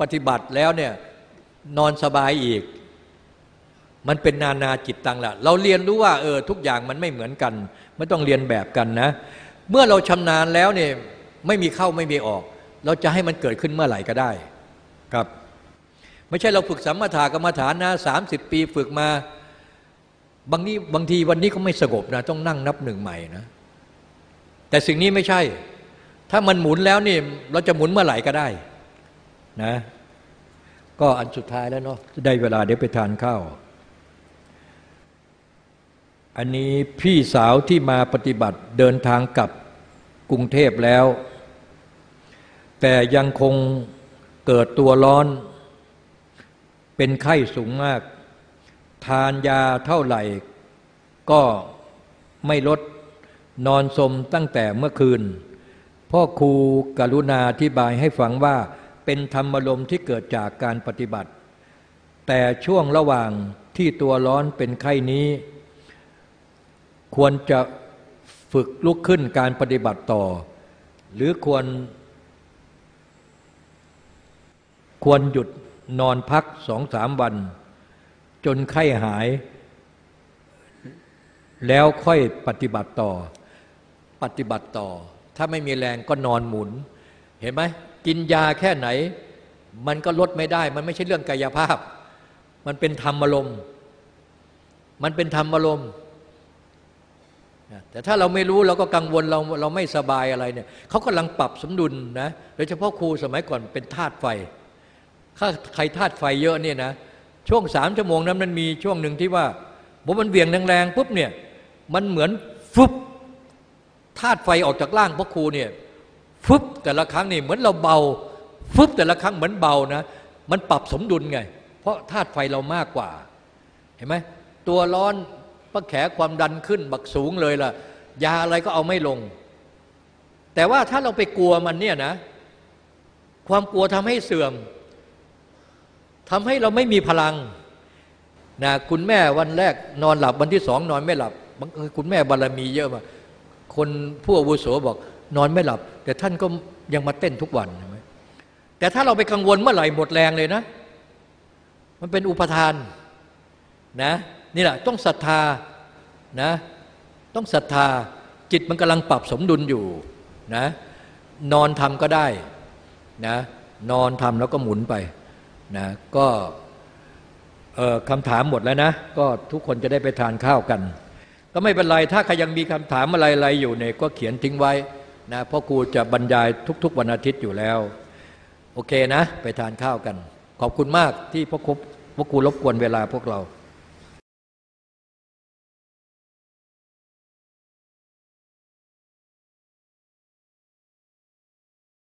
ปฏิบัติแล้วเนี่ยนอนสบายอีก มันเป็นนานาจิตตังละเราเรียนรู้ว่าเออทุกอย่างมันไม่เหมือนกัน ไม่ต้องเรียนแบบกันนะ เมื่อเราชำนาญแล้วเนี่ย ไม่มีเข้าไม่มีออก เราจะให้มันเกิดขึ้นเมื่อไหร่ก็ได้ครับ ไม่ใช่เราฝึกสัมมาทากรรมฐานนะสามสิบปีฝึกมาบางนี้บางทีวันนี้ก็ไม่สงบนะต้องนั่งนับหนึ่งใหม่นะ แต่สิ่งนี้ไม่ใช่ ถ้ามันหมุนแล้วนี่เราจะหมุนเมื่อไหร่ก็ได้นะก็อันสุดท้ายแล้วเนาะได้เวลาเดี๋ยวไปทานข้าวอันนี้พี่สาวที่มาปฏิบัติเดินทางกลับกรุงเทพแล้ว แต่ยังคงเกิดตัวร้อน เป็นไข้สูงมาก ทานยาเท่าไหร่ ก็ไม่ลดนอนสมตั้งแต่เมื่อคืน พ่อครูกรุณาอธิบายให้ฟังว่าเป็นธรรมลมที่เกิดจากการปฏิบัติ แต่ช่วงระหว่างที่ตัวร้อนเป็นไข้นี้ ควรจะฝึกลุกขึ้นการปฏิบัติต่อ หรือควร ควรหยุดนอนพักสองสามวัน จนไข้หาย แล้วค่อยปฏิบัติต่อ ปฏิบัติต่อ ถ้าไม่มีแรงก็นอนหมุน เห็นไหมกินยาแค่ไหน มันก็ลดไม่ได้ มันไม่ใช่เรื่องกายภาพ มันเป็นธรรมอารมณ์มันเป็นธรรมอารมณ์แต่ถ้าเราไม่รู้เราก็กังวลเราเราไม่สบายอะไรเนี่ยเขากำลังปรับสมดุลนะโดยเฉพาะครูสมัยก่อนเป็นธาตุไฟ ถ้าใครธาตุไฟเยอะเนี่ยนะช่วงสามชั่วโมงนั้นมันมีช่วงหนึ่งที่ว่าผมมันเวียงแรงๆปุ๊บเนี่ยมันเหมือนฟุบธาตุไฟออกจากร่างพระครูเนี่ยฟึบแต่ละครั้งนี่เหมือนเราเบาฟึบแต่ละครั้งเหมือนเบานะมันปรับสมดุลไง เพราะธาตุไฟเรามากกว่า เห็นไหมตัวร้อนพระแขความดันขึ้น บักสูงเลยล่ะ ยาอะไรก็เอาไม่ลง แต่ว่าถ้าเราไปกลัวมันเนี่ยนะ ความกลัวทำให้เสื่อม ทำให้เราไม่มีพลังนะคุณแม่วันแรกนอนหลับวันที่สองนอนไม่หลับคุณแม่บารมีเยอะมาคนผู้อาวุโสบอกนอนไม่หลับ แต่ท่านก็ยังมาเต้นทุกวันใช่ไหมแต่ถ้าเราไปกังวลเมื่อไหร่หมดแรงเลยนะ มันเป็นอุปทานนะนี่แหละต้องศรัทธานะต้องศรัทธาจิตมันกำลังปรับสมดุลอยู่นะนอนทำก็ได้นะนอนทำแล้วก็หมุนไป นะก็คำถามหมดแล้วนะ ก็ทุกคนจะได้ไปทานข้าวกัน ก็ไม่เป็นไร ถ้าใครยังมีคำถามอะไรๆอยู่เนี่ยก็เขียนทิ้งไว้นะพราะครูจะบรรยายทุก ๆ วันอาทิตย์อยู่แล้ว โอเคนะ ไปทานข้าวกัน ขอบคุณมากที่พ่อครูรบกวนเวลาพวกเรา